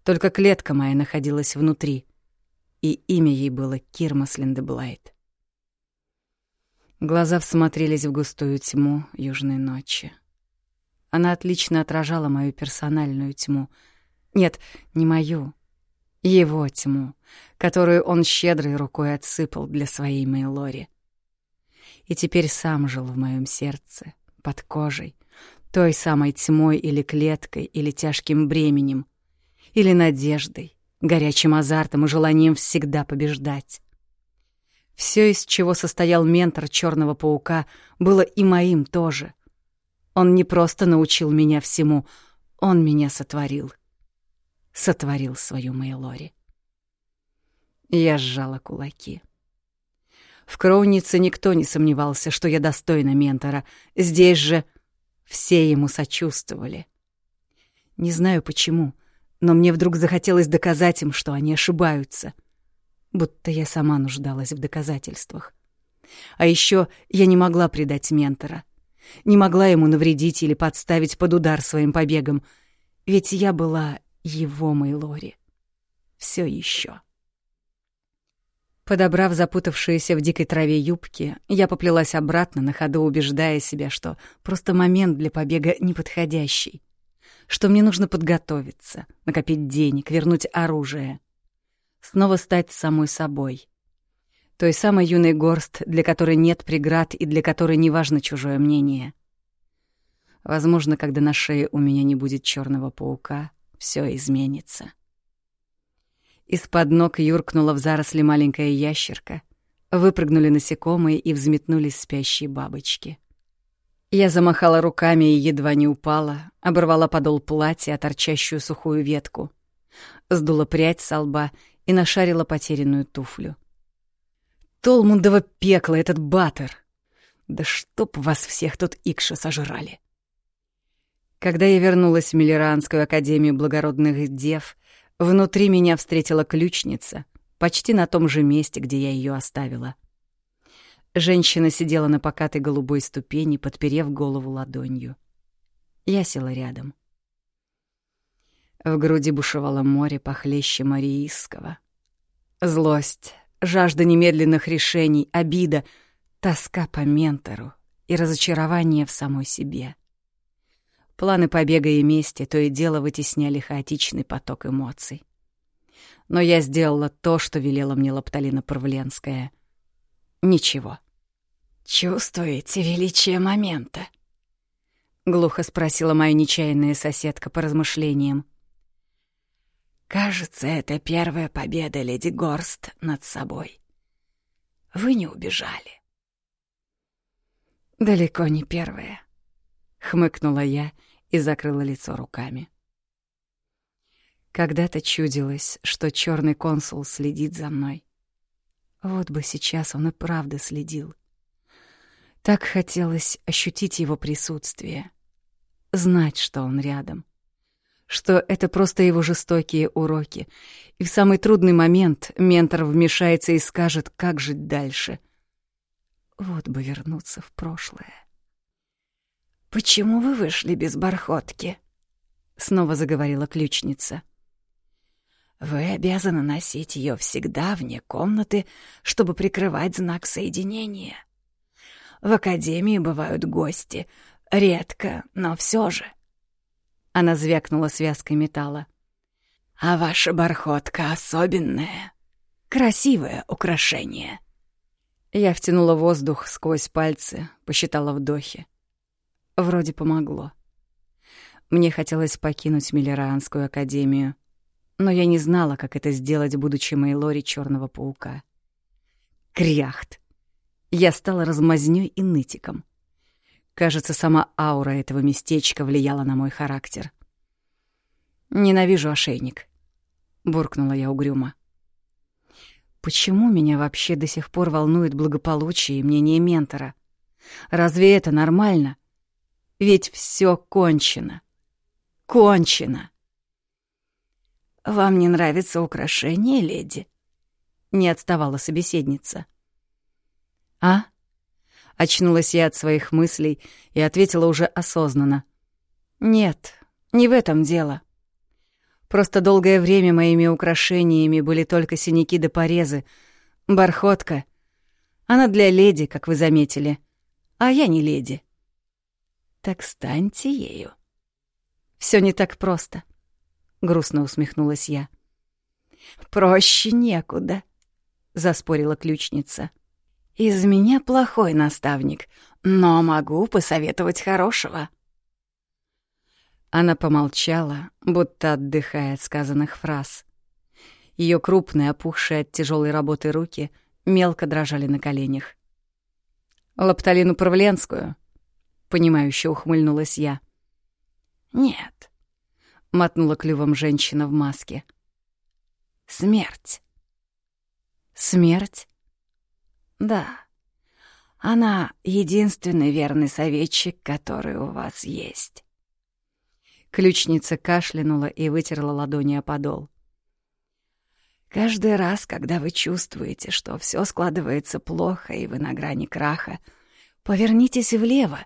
Только клетка моя находилась внутри, и имя ей было Кирмас Линдеблайт. Глаза всмотрелись в густую тьму южной ночи. Она отлично отражала мою персональную тьму. Нет, не мою, его тьму, которую он щедрой рукой отсыпал для своей Мейлори и теперь сам жил в моем сердце, под кожей, той самой тьмой или клеткой, или тяжким бременем, или надеждой, горячим азартом и желанием всегда побеждать. Все, из чего состоял ментор Черного паука, было и моим тоже. Он не просто научил меня всему, он меня сотворил. Сотворил свою Мейлори. Я сжала кулаки. В Кроунице никто не сомневался, что я достойна ментора. Здесь же все ему сочувствовали. Не знаю почему, но мне вдруг захотелось доказать им, что они ошибаются. Будто я сама нуждалась в доказательствах. А еще я не могла предать ментора. Не могла ему навредить или подставить под удар своим побегом. Ведь я была его Мейлори. Все еще. Подобрав запутавшиеся в дикой траве юбки, я поплелась обратно, на ходу убеждая себя, что просто момент для побега неподходящий, что мне нужно подготовиться, накопить денег, вернуть оружие, снова стать самой собой. Той самой юной горст, для которой нет преград и для которой не важно чужое мнение. Возможно, когда на шее у меня не будет черного паука, все изменится. Из-под ног юркнула в заросли маленькая ящерка. Выпрыгнули насекомые и взметнулись спящие бабочки. Я замахала руками и едва не упала, оборвала подол платья, торчащую сухую ветку. Сдула прядь со лба и нашарила потерянную туфлю. Толмундово пекло этот батер! Да чтоб вас всех тут икша сожрали! Когда я вернулась в Миллеранскую академию благородных дев, Внутри меня встретила ключница, почти на том же месте, где я ее оставила. Женщина сидела на покатой голубой ступени, подперев голову ладонью. Я села рядом. В груди бушевало море похлеще Мариисского. Злость, жажда немедленных решений, обида, тоска по ментору и разочарование в самой себе. Планы побега и мести то и дело вытесняли хаотичный поток эмоций. Но я сделала то, что велела мне Лапталина Парвленская. Ничего. «Чувствуете величие момента?» — глухо спросила моя нечаянная соседка по размышлениям. «Кажется, это первая победа леди Горст над собой. Вы не убежали». «Далеко не первая», — хмыкнула я и закрыла лицо руками. Когда-то чудилось, что черный консул следит за мной. Вот бы сейчас он и правда следил. Так хотелось ощутить его присутствие, знать, что он рядом, что это просто его жестокие уроки, и в самый трудный момент ментор вмешается и скажет, как жить дальше. Вот бы вернуться в прошлое. «Почему вы вышли без бархотки?» — снова заговорила ключница. «Вы обязаны носить ее всегда вне комнаты, чтобы прикрывать знак соединения. В академии бывают гости, редко, но все же». Она звякнула связкой металла. «А ваша бархотка особенная, красивое украшение». Я втянула воздух сквозь пальцы, посчитала вдохи. Вроде помогло. Мне хотелось покинуть Миллеранскую академию, но я не знала, как это сделать, будучи Мейлори Черного паука. Кряхт! Я стала размазнёй и нытиком. Кажется, сама аура этого местечка влияла на мой характер. «Ненавижу ошейник», — буркнула я угрюмо. «Почему меня вообще до сих пор волнует благополучие и мнение ментора? Разве это нормально? Ведь все кончено. Кончено!» «Вам не нравится украшение, леди?» — не отставала собеседница. «А?» Очнулась я от своих мыслей и ответила уже осознанно. «Нет, не в этом дело. Просто долгое время моими украшениями были только синяки да порезы. Бархотка. Она для леди, как вы заметили. А я не леди. Так станьте ею. Все не так просто. Грустно усмехнулась я. Проще некуда, заспорила ключница. Из меня плохой наставник, но могу посоветовать хорошего. Она помолчала, будто отдыхая от сказанных фраз. Ее крупные, опухшие от тяжелой работы руки мелко дрожали на коленях. «Лапталину Правленскую?» — понимающе ухмыльнулась я. «Нет», — мотнула клювом женщина в маске. «Смерть». «Смерть?» Да. Она единственный верный советчик, который у вас есть. Ключница кашлянула и вытерла ладони о подол. Каждый раз, когда вы чувствуете, что все складывается плохо и вы на грани краха, повернитесь влево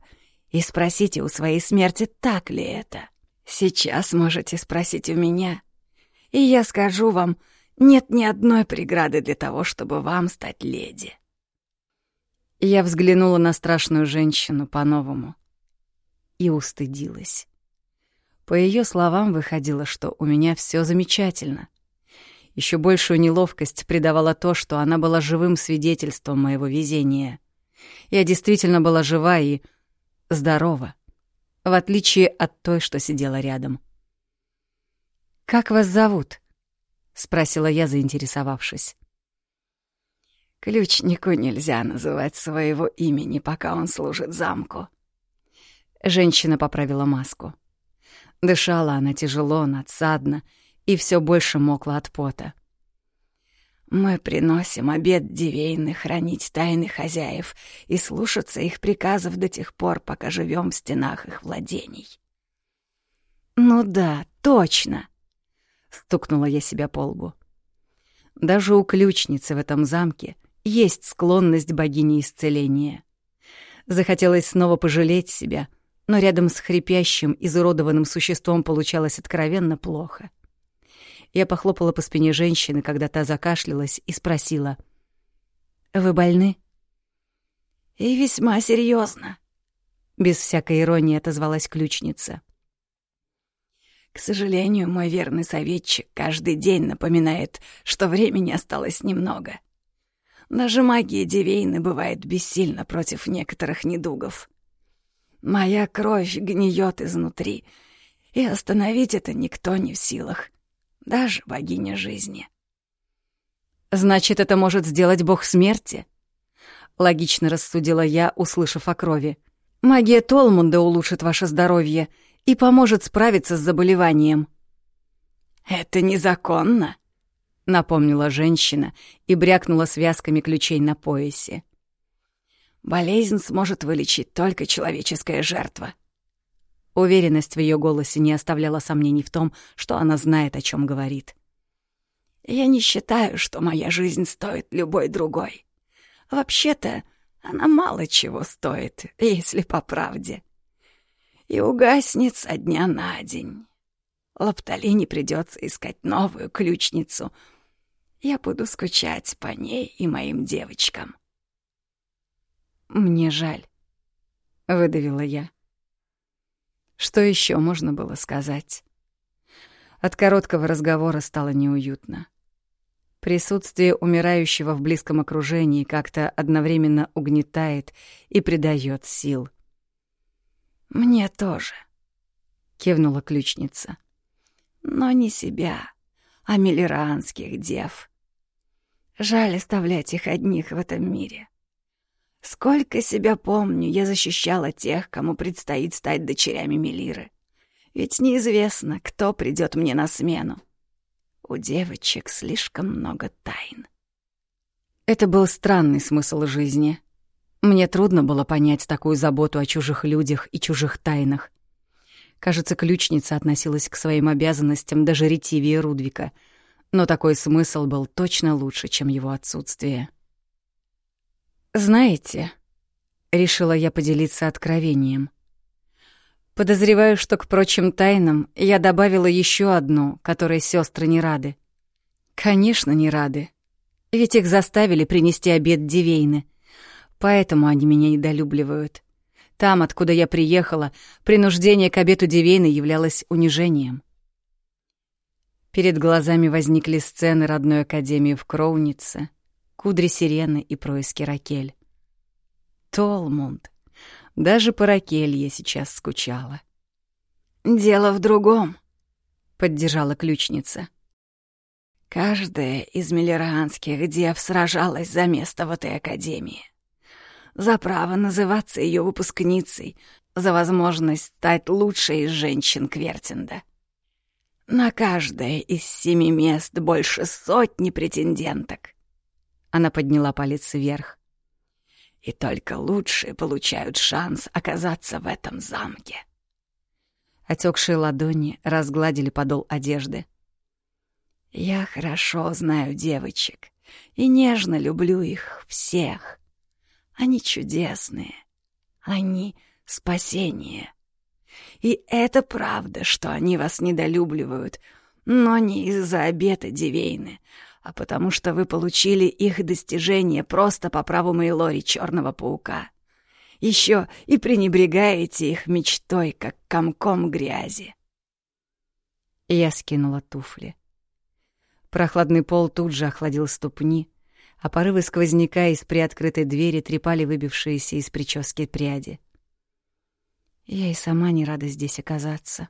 и спросите у своей смерти, так ли это. Сейчас можете спросить у меня, и я скажу вам, нет ни одной преграды для того, чтобы вам стать леди. Я взглянула на страшную женщину по-новому и устыдилась. По ее словам выходило, что у меня все замечательно. Еще большую неловкость придавало то, что она была живым свидетельством моего везения. Я действительно была жива и здорова, в отличие от той, что сидела рядом. «Как вас зовут?» — спросила я, заинтересовавшись. Ключнику нельзя называть своего имени, пока он служит замку. Женщина поправила маску. Дышала она тяжело, надсадно и все больше мокла от пота. Мы приносим обед дивейны хранить тайны хозяев и слушаться их приказов до тех пор, пока живем в стенах их владений. «Ну да, точно!» — стукнула я себя по лбу. Даже у ключницы в этом замке есть склонность богини исцеления. Захотелось снова пожалеть себя, но рядом с хрипящим, изуродованным существом получалось откровенно плохо. Я похлопала по спине женщины, когда та закашлялась, и спросила. «Вы больны?» «И весьма серьезно. Без всякой иронии отозвалась ключница. К сожалению, мой верный советчик каждый день напоминает, что времени осталось немного. Даже магия Дивейны бывает бессильна против некоторых недугов. Моя кровь гниет изнутри, и остановить это никто не в силах, даже богиня жизни. «Значит, это может сделать бог смерти?» — логично рассудила я, услышав о крови. «Магия Толмунда улучшит ваше здоровье и поможет справиться с заболеванием». «Это незаконно», — напомнила женщина и брякнула связками ключей на поясе. «Болезнь сможет вылечить только человеческая жертва». Уверенность в ее голосе не оставляла сомнений в том, что она знает, о чем говорит. «Я не считаю, что моя жизнь стоит любой другой. Вообще-то она мало чего стоит, если по правде. И угаснет со дня на день. Лапталине придется искать новую ключницу — я буду скучать по ней и моим девочкам. Мне жаль, выдавила я. Что еще можно было сказать? От короткого разговора стало неуютно. Присутствие умирающего в близком окружении как-то одновременно угнетает и придает сил. «Мне тоже», — кивнула ключница. «Но не себя, а миллеранских дев. Жаль оставлять их одних в этом мире. Сколько себя помню, я защищала тех, кому предстоит стать дочерями Мелиры. Ведь неизвестно, кто придет мне на смену. У девочек слишком много тайн. Это был странный смысл жизни. Мне трудно было понять такую заботу о чужих людях и чужих тайнах. Кажется, ключница относилась к своим обязанностям даже ретивее Рудвика, но такой смысл был точно лучше, чем его отсутствие. «Знаете», — решила я поделиться откровением, Подозреваю, что к прочим тайнам я добавила еще одну, которой сестры не рады. Конечно, не рады. Ведь их заставили принести обед Дивейны. Поэтому они меня недолюбливают. Там, откуда я приехала, принуждение к обету Дивейны являлось унижением. Перед глазами возникли сцены родной академии в Кроунице, кудри сирены и происки Ракель. Толмунд. Даже по Ракель я сейчас скучала. «Дело в другом», — поддержала ключница. Каждая из миллеранских дев сражалась за место в этой академии. За право называться ее выпускницей, за возможность стать лучшей из женщин Квертинда. На каждое из семи мест больше сотни претенденток. Она подняла палец вверх и только лучшие получают шанс оказаться в этом замке. Отекшие ладони разгладили подол одежды. Я хорошо знаю девочек и нежно люблю их всех. Они чудесные. Они — спасение. И это правда, что они вас недолюбливают, но не из-за обета Дивейны, а потому что вы получили их достижения просто по праву Мейлори Черного Паука. Еще и пренебрегаете их мечтой, как комком грязи. Я скинула туфли. Прохладный пол тут же охладил ступни, а порывы сквозняка из приоткрытой двери трепали выбившиеся из прически пряди. «Я и сама не рада здесь оказаться»,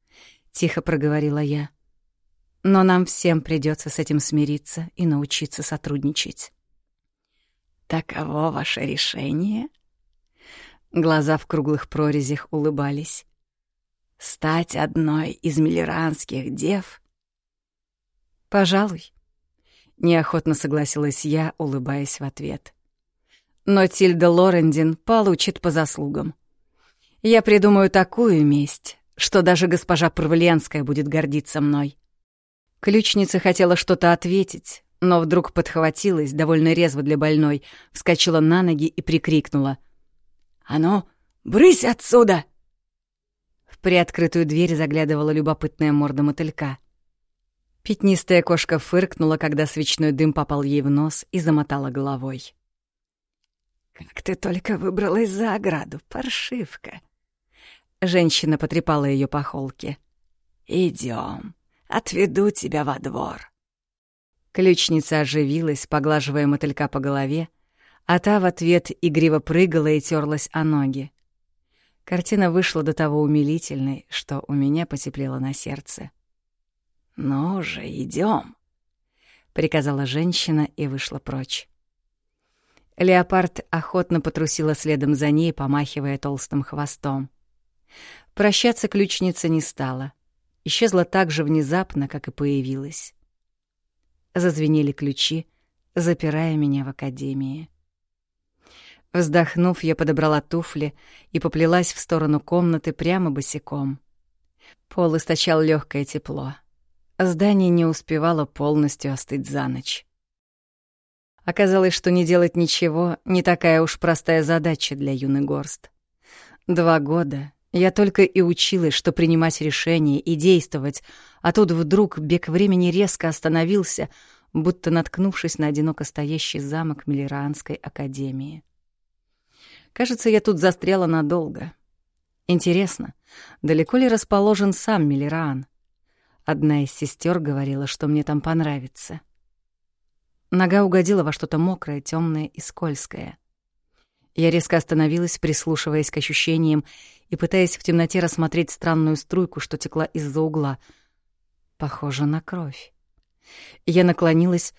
— тихо проговорила я. Но нам всем придется с этим смириться и научиться сотрудничать. «Таково ваше решение?» Глаза в круглых прорезях улыбались. «Стать одной из миллеранских дев?» «Пожалуй», — неохотно согласилась я, улыбаясь в ответ. «Но Тильда Лорендин получит по заслугам. Я придумаю такую месть, что даже госпожа Провленская будет гордиться мной». Ключница хотела что-то ответить, но вдруг подхватилась, довольно резво для больной, вскочила на ноги и прикрикнула. «А ну, брысь отсюда!» В приоткрытую дверь заглядывала любопытная морда мотылька. Пятнистая кошка фыркнула, когда свечной дым попал ей в нос и замотала головой. «Как ты только выбралась за ограду, паршивка!» Женщина потрепала ее по холке. «Идем, Отведу тебя во двор». Ключница оживилась, поглаживая мотылька по голове, а та в ответ игриво прыгала и терлась о ноги. Картина вышла до того умилительной, что у меня потеплело на сердце. «Ну же, идем, приказала женщина и вышла прочь. Леопард охотно потрусила следом за ней, помахивая толстым хвостом. Прощаться ключница не стала — исчезла так же внезапно, как и появилась. Зазвенели ключи, запирая меня в академии. Вздохнув, я подобрала туфли и поплелась в сторону комнаты прямо босиком. Пол источал легкое тепло. Здание не успевало полностью остыть за ночь. Оказалось, что не делать ничего — не такая уж простая задача для юный горст. Два года я только и училась, что принимать решения и действовать, а тут вдруг бег времени резко остановился, будто наткнувшись на одиноко стоящий замок Миллеранской академии. Кажется, я тут застряла надолго. Интересно, далеко ли расположен сам Миллеран? Одна из сестер говорила, что мне там понравится. Нога угодила во что-то мокрое, темное и скользкое. Я резко остановилась, прислушиваясь к ощущениям, и пытаясь в темноте рассмотреть странную струйку, что текла из-за угла. Похоже на кровь. Я наклонилась,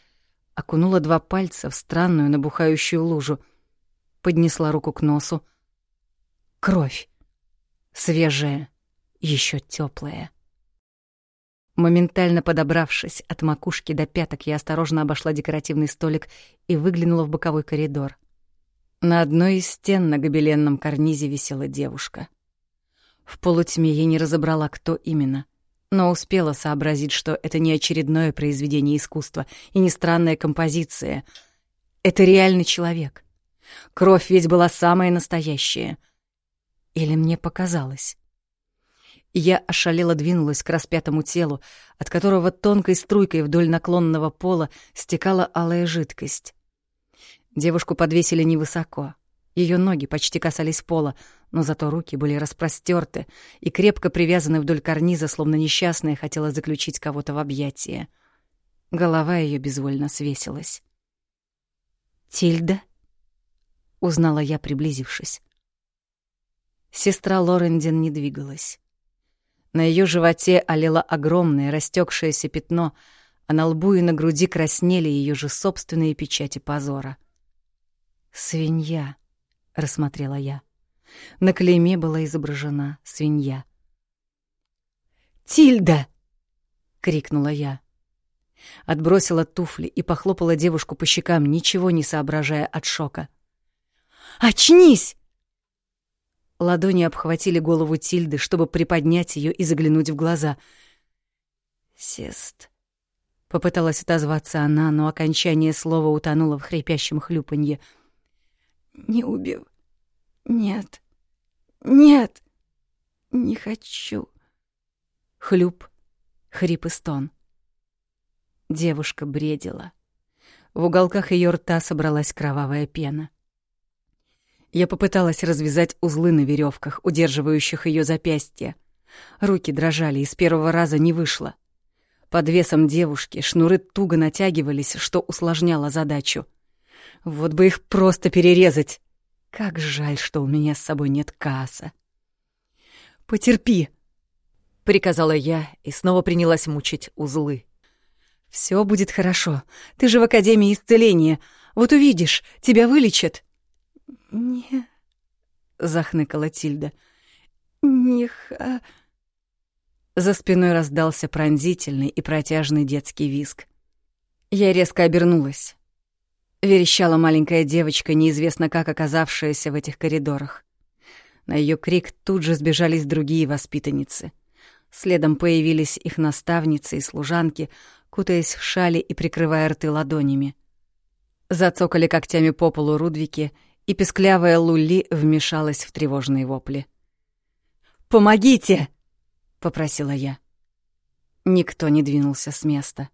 окунула два пальца в странную набухающую лужу, поднесла руку к носу. Кровь. Свежая, еще теплая. Моментально подобравшись от макушки до пяток, я осторожно обошла декоративный столик и выглянула в боковой коридор. На одной из стен на гобеленном карнизе висела девушка. В полутьме я не разобрала, кто именно, но успела сообразить, что это не очередное произведение искусства и не странная композиция. Это реальный человек. Кровь ведь была самая настоящая. Или мне показалось? Я ошалело двинулась к распятому телу, от которого тонкой струйкой вдоль наклонного пола стекала алая жидкость. Девушку подвесили невысоко. Ее ноги почти касались пола, но зато руки были распростерты и крепко привязаны вдоль карниза, словно несчастная хотела заключить кого-то в объятия. Голова ее безвольно свесилась. «Тильда?» — узнала я, приблизившись. Сестра Лорендин не двигалась. На ее животе олело огромное растекшееся пятно, а на лбу и на груди краснели ее же собственные печати позора. «Свинья», — рассмотрела я. На клейме была изображена свинья. «Тильда!» — крикнула я. Отбросила туфли и похлопала девушку по щекам, ничего не соображая от шока. «Очнись!» Ладони обхватили голову Тильды, чтобы приподнять ее и заглянуть в глаза. «Сест...» — попыталась отозваться она, но окончание слова утонуло в хрипящем хлюпанье. «Не убив... Нет... Нет... Не хочу...» Хлюп, хрип и стон. Девушка бредила. В уголках ее рта собралась кровавая пена. Я попыталась развязать узлы на веревках, удерживающих ее запястья. Руки дрожали, и с первого раза не вышло. Под весом девушки шнуры туго натягивались, что усложняло задачу. Вот бы их просто перерезать. Как жаль, что у меня с собой нет касса. «Потерпи», — приказала я и снова принялась мучить узлы. «Все будет хорошо. Ты же в Академии исцеления. Вот увидишь, тебя вылечат». «Не...» — захныкала Тильда. «Не ха...» За спиной раздался пронзительный и протяжный детский визг. Я резко обернулась. Верещала маленькая девочка, неизвестно как оказавшаяся в этих коридорах. На ее крик тут же сбежались другие воспитанницы. Следом появились их наставницы и служанки, кутаясь в шали и прикрывая рты ладонями. Зацокали когтями по полу Рудвики — и песклявая Лули вмешалась в тревожные вопли. «Помогите!» — попросила я. Никто не двинулся с места.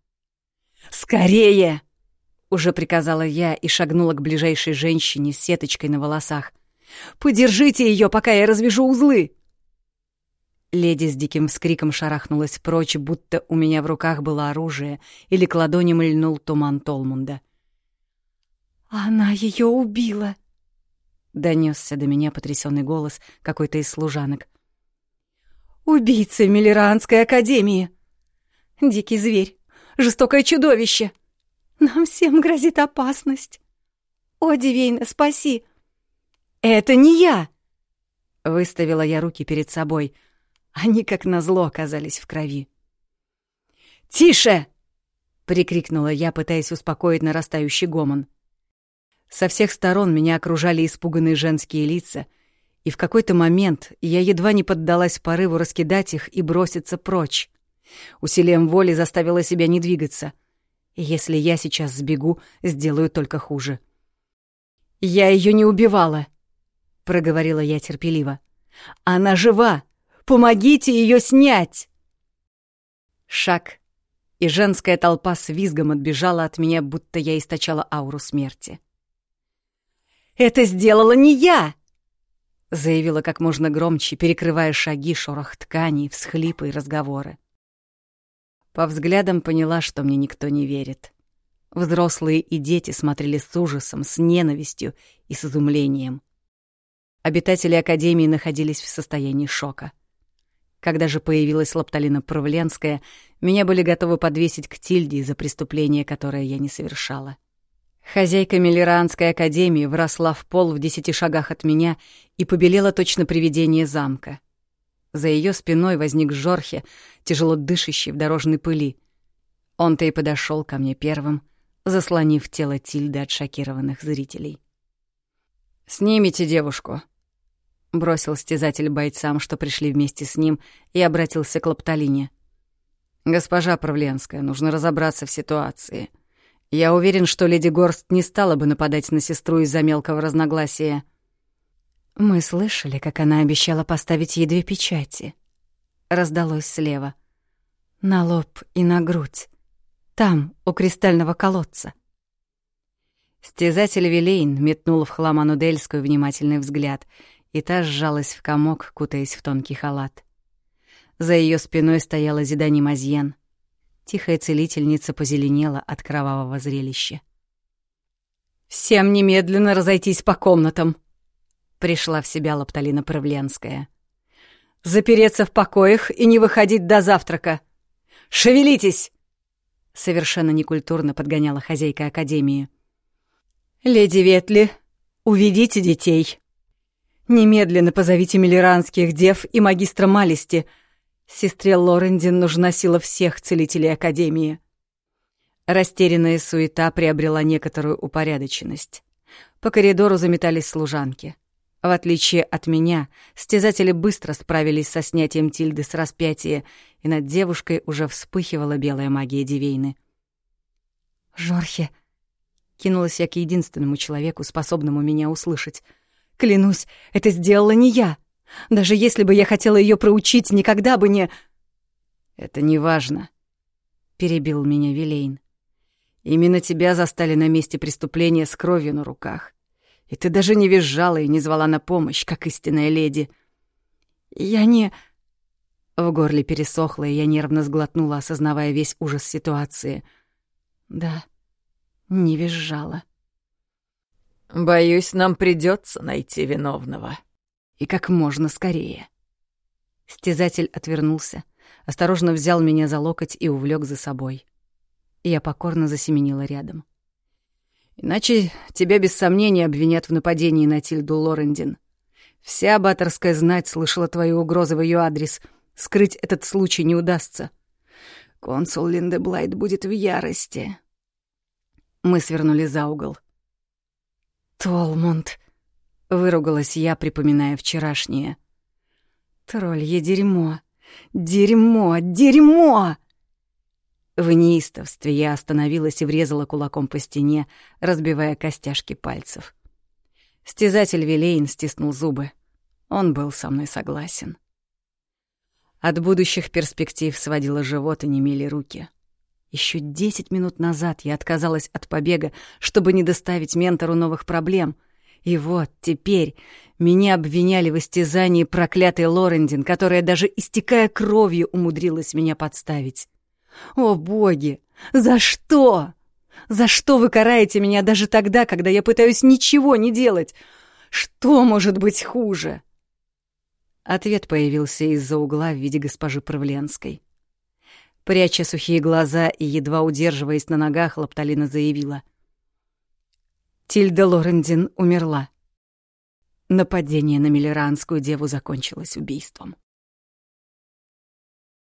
«Скорее!» — уже приказала я и шагнула к ближайшей женщине с сеточкой на волосах. «Подержите ее, пока я развяжу узлы!» Леди с диким вскриком шарахнулась прочь, будто у меня в руках было оружие, или к ладони мыльнул туман Толмунда. «Она ее убила!» Донесся до меня потрясенный голос какой-то из служанок. «Убийца Миллеранской академии! Дикий зверь! Жестокое чудовище! Нам всем грозит опасность! О, Дивейна, спаси!» «Это не я!» Выставила я руки перед собой. Они, как назло, оказались в крови. «Тише!» — прикрикнула я, пытаясь успокоить нарастающий гомон. Со всех сторон меня окружали испуганные женские лица, и в какой-то момент я едва не поддалась порыву раскидать их и броситься прочь. Усилием воли заставила себя не двигаться. Если я сейчас сбегу, сделаю только хуже. «Я ее не убивала», — проговорила я терпеливо. «Она жива! Помогите ее снять!» Шаг, и женская толпа с визгом отбежала от меня, будто я источала ауру смерти. Это сделала не я!» Заявила как можно громче, перекрывая шаги, шорох тканей, всхлипы и разговоры. По взглядам поняла, что мне никто не верит. Взрослые и дети смотрели с ужасом, с ненавистью и с изумлением. Обитатели Академии находились в состоянии шока. Когда же появилась Лапталина Правленская, меня были готовы подвесить к Тильде за преступление, которое я не совершала. Хозяйка Миллеранской академии вросла в пол в десяти шагах от меня и побелела точно привидение замка. За ее спиной возник Жорхе, тяжело дышащий в дорожной пыли. Он-то и подошел ко мне первым, заслонив тело Тильды от шокированных зрителей. «Снимите девушку», — бросил стязатель бойцам, что пришли вместе с ним, и обратился к Лапталине. «Госпожа Правленская, нужно разобраться в ситуации. Я уверен, что леди Горст не стала бы нападать на сестру из-за мелкого разногласия». «Мы слышали, как она обещала поставить ей две печати», — раздалось слева. «На лоб и на грудь. Там, у кристального колодца». Стязатель Вилейн метнул в хлам Анудельскую внимательный взгляд — и та сжалась в комок, кутаясь в тонкий халат. За ее спиной стояла Зидани Мазьен. Тихая целительница позеленела от кровавого зрелища. «Всем немедленно разойтись по комнатам!» Пришла в себя Лапталина Правленская. «Запереться в покоях и не выходить до завтрака! Шевелитесь!» Совершенно некультурно подгоняла хозяйка Академии. «Леди Ветли, уведите детей!» Немедленно позовите милеранских дев и магистра Малисти. Сестре Лорендин нужна сила всех целителей Академии. Растерянная суета приобрела некоторую упорядоченность. По коридору заметались служанки. В отличие от меня, стязатели быстро справились со снятием Тильды с распятия, и над девушкой уже вспыхивала белая магия Дивейны. «Жорхе!» — кинулась я к единственному человеку, способному меня услышать — Клянусь, это сделала не я. Даже если бы я хотела ее проучить, никогда бы не... Это не важно, перебил меня Вилейн. Именно тебя застали на месте преступления с кровью на руках. И ты даже не визжала и не звала на помощь, как истинная леди. Я не... В горле пересохло, и я нервно сглотнула, осознавая весь ужас ситуации. Да, не визжала. Боюсь, нам придется найти виновного. И как можно скорее. Стязатель отвернулся, осторожно взял меня за локоть и увлек за собой. Я покорно засеменила рядом. Иначе тебя без сомнения обвинят в нападении на Тильду Лорендин. Вся баттерская знать слышала твои угрозы в ее адрес. Скрыть этот случай не удастся. Консул Линдеблайт будет в ярости. Мы свернули за угол. «Толмунд», — выругалась я, припоминая вчерашнее. «Троллье дерьмо! Дерьмо! Дерьмо!» В неистовстве я остановилась и врезала кулаком по стене, разбивая костяшки пальцев. Стязатель Вилейн стиснул зубы. Он был со мной согласен. От будущих перспектив сводила живот и немели руки. Еще десять минут назад я отказалась от побега, чтобы не доставить ментору новых проблем. И вот теперь меня обвиняли в истязании проклятой Лорендин, которая даже истекая кровью умудрилась меня подставить. О, боги! За что? За что вы караете меня даже тогда, когда я пытаюсь ничего не делать? Что может быть хуже? Ответ появился из-за угла в виде госпожи Правленской. Пряча сухие глаза и едва удерживаясь на ногах, Лапталина заявила. Тильда Лорендин умерла. Нападение на Миллеранскую деву закончилось убийством.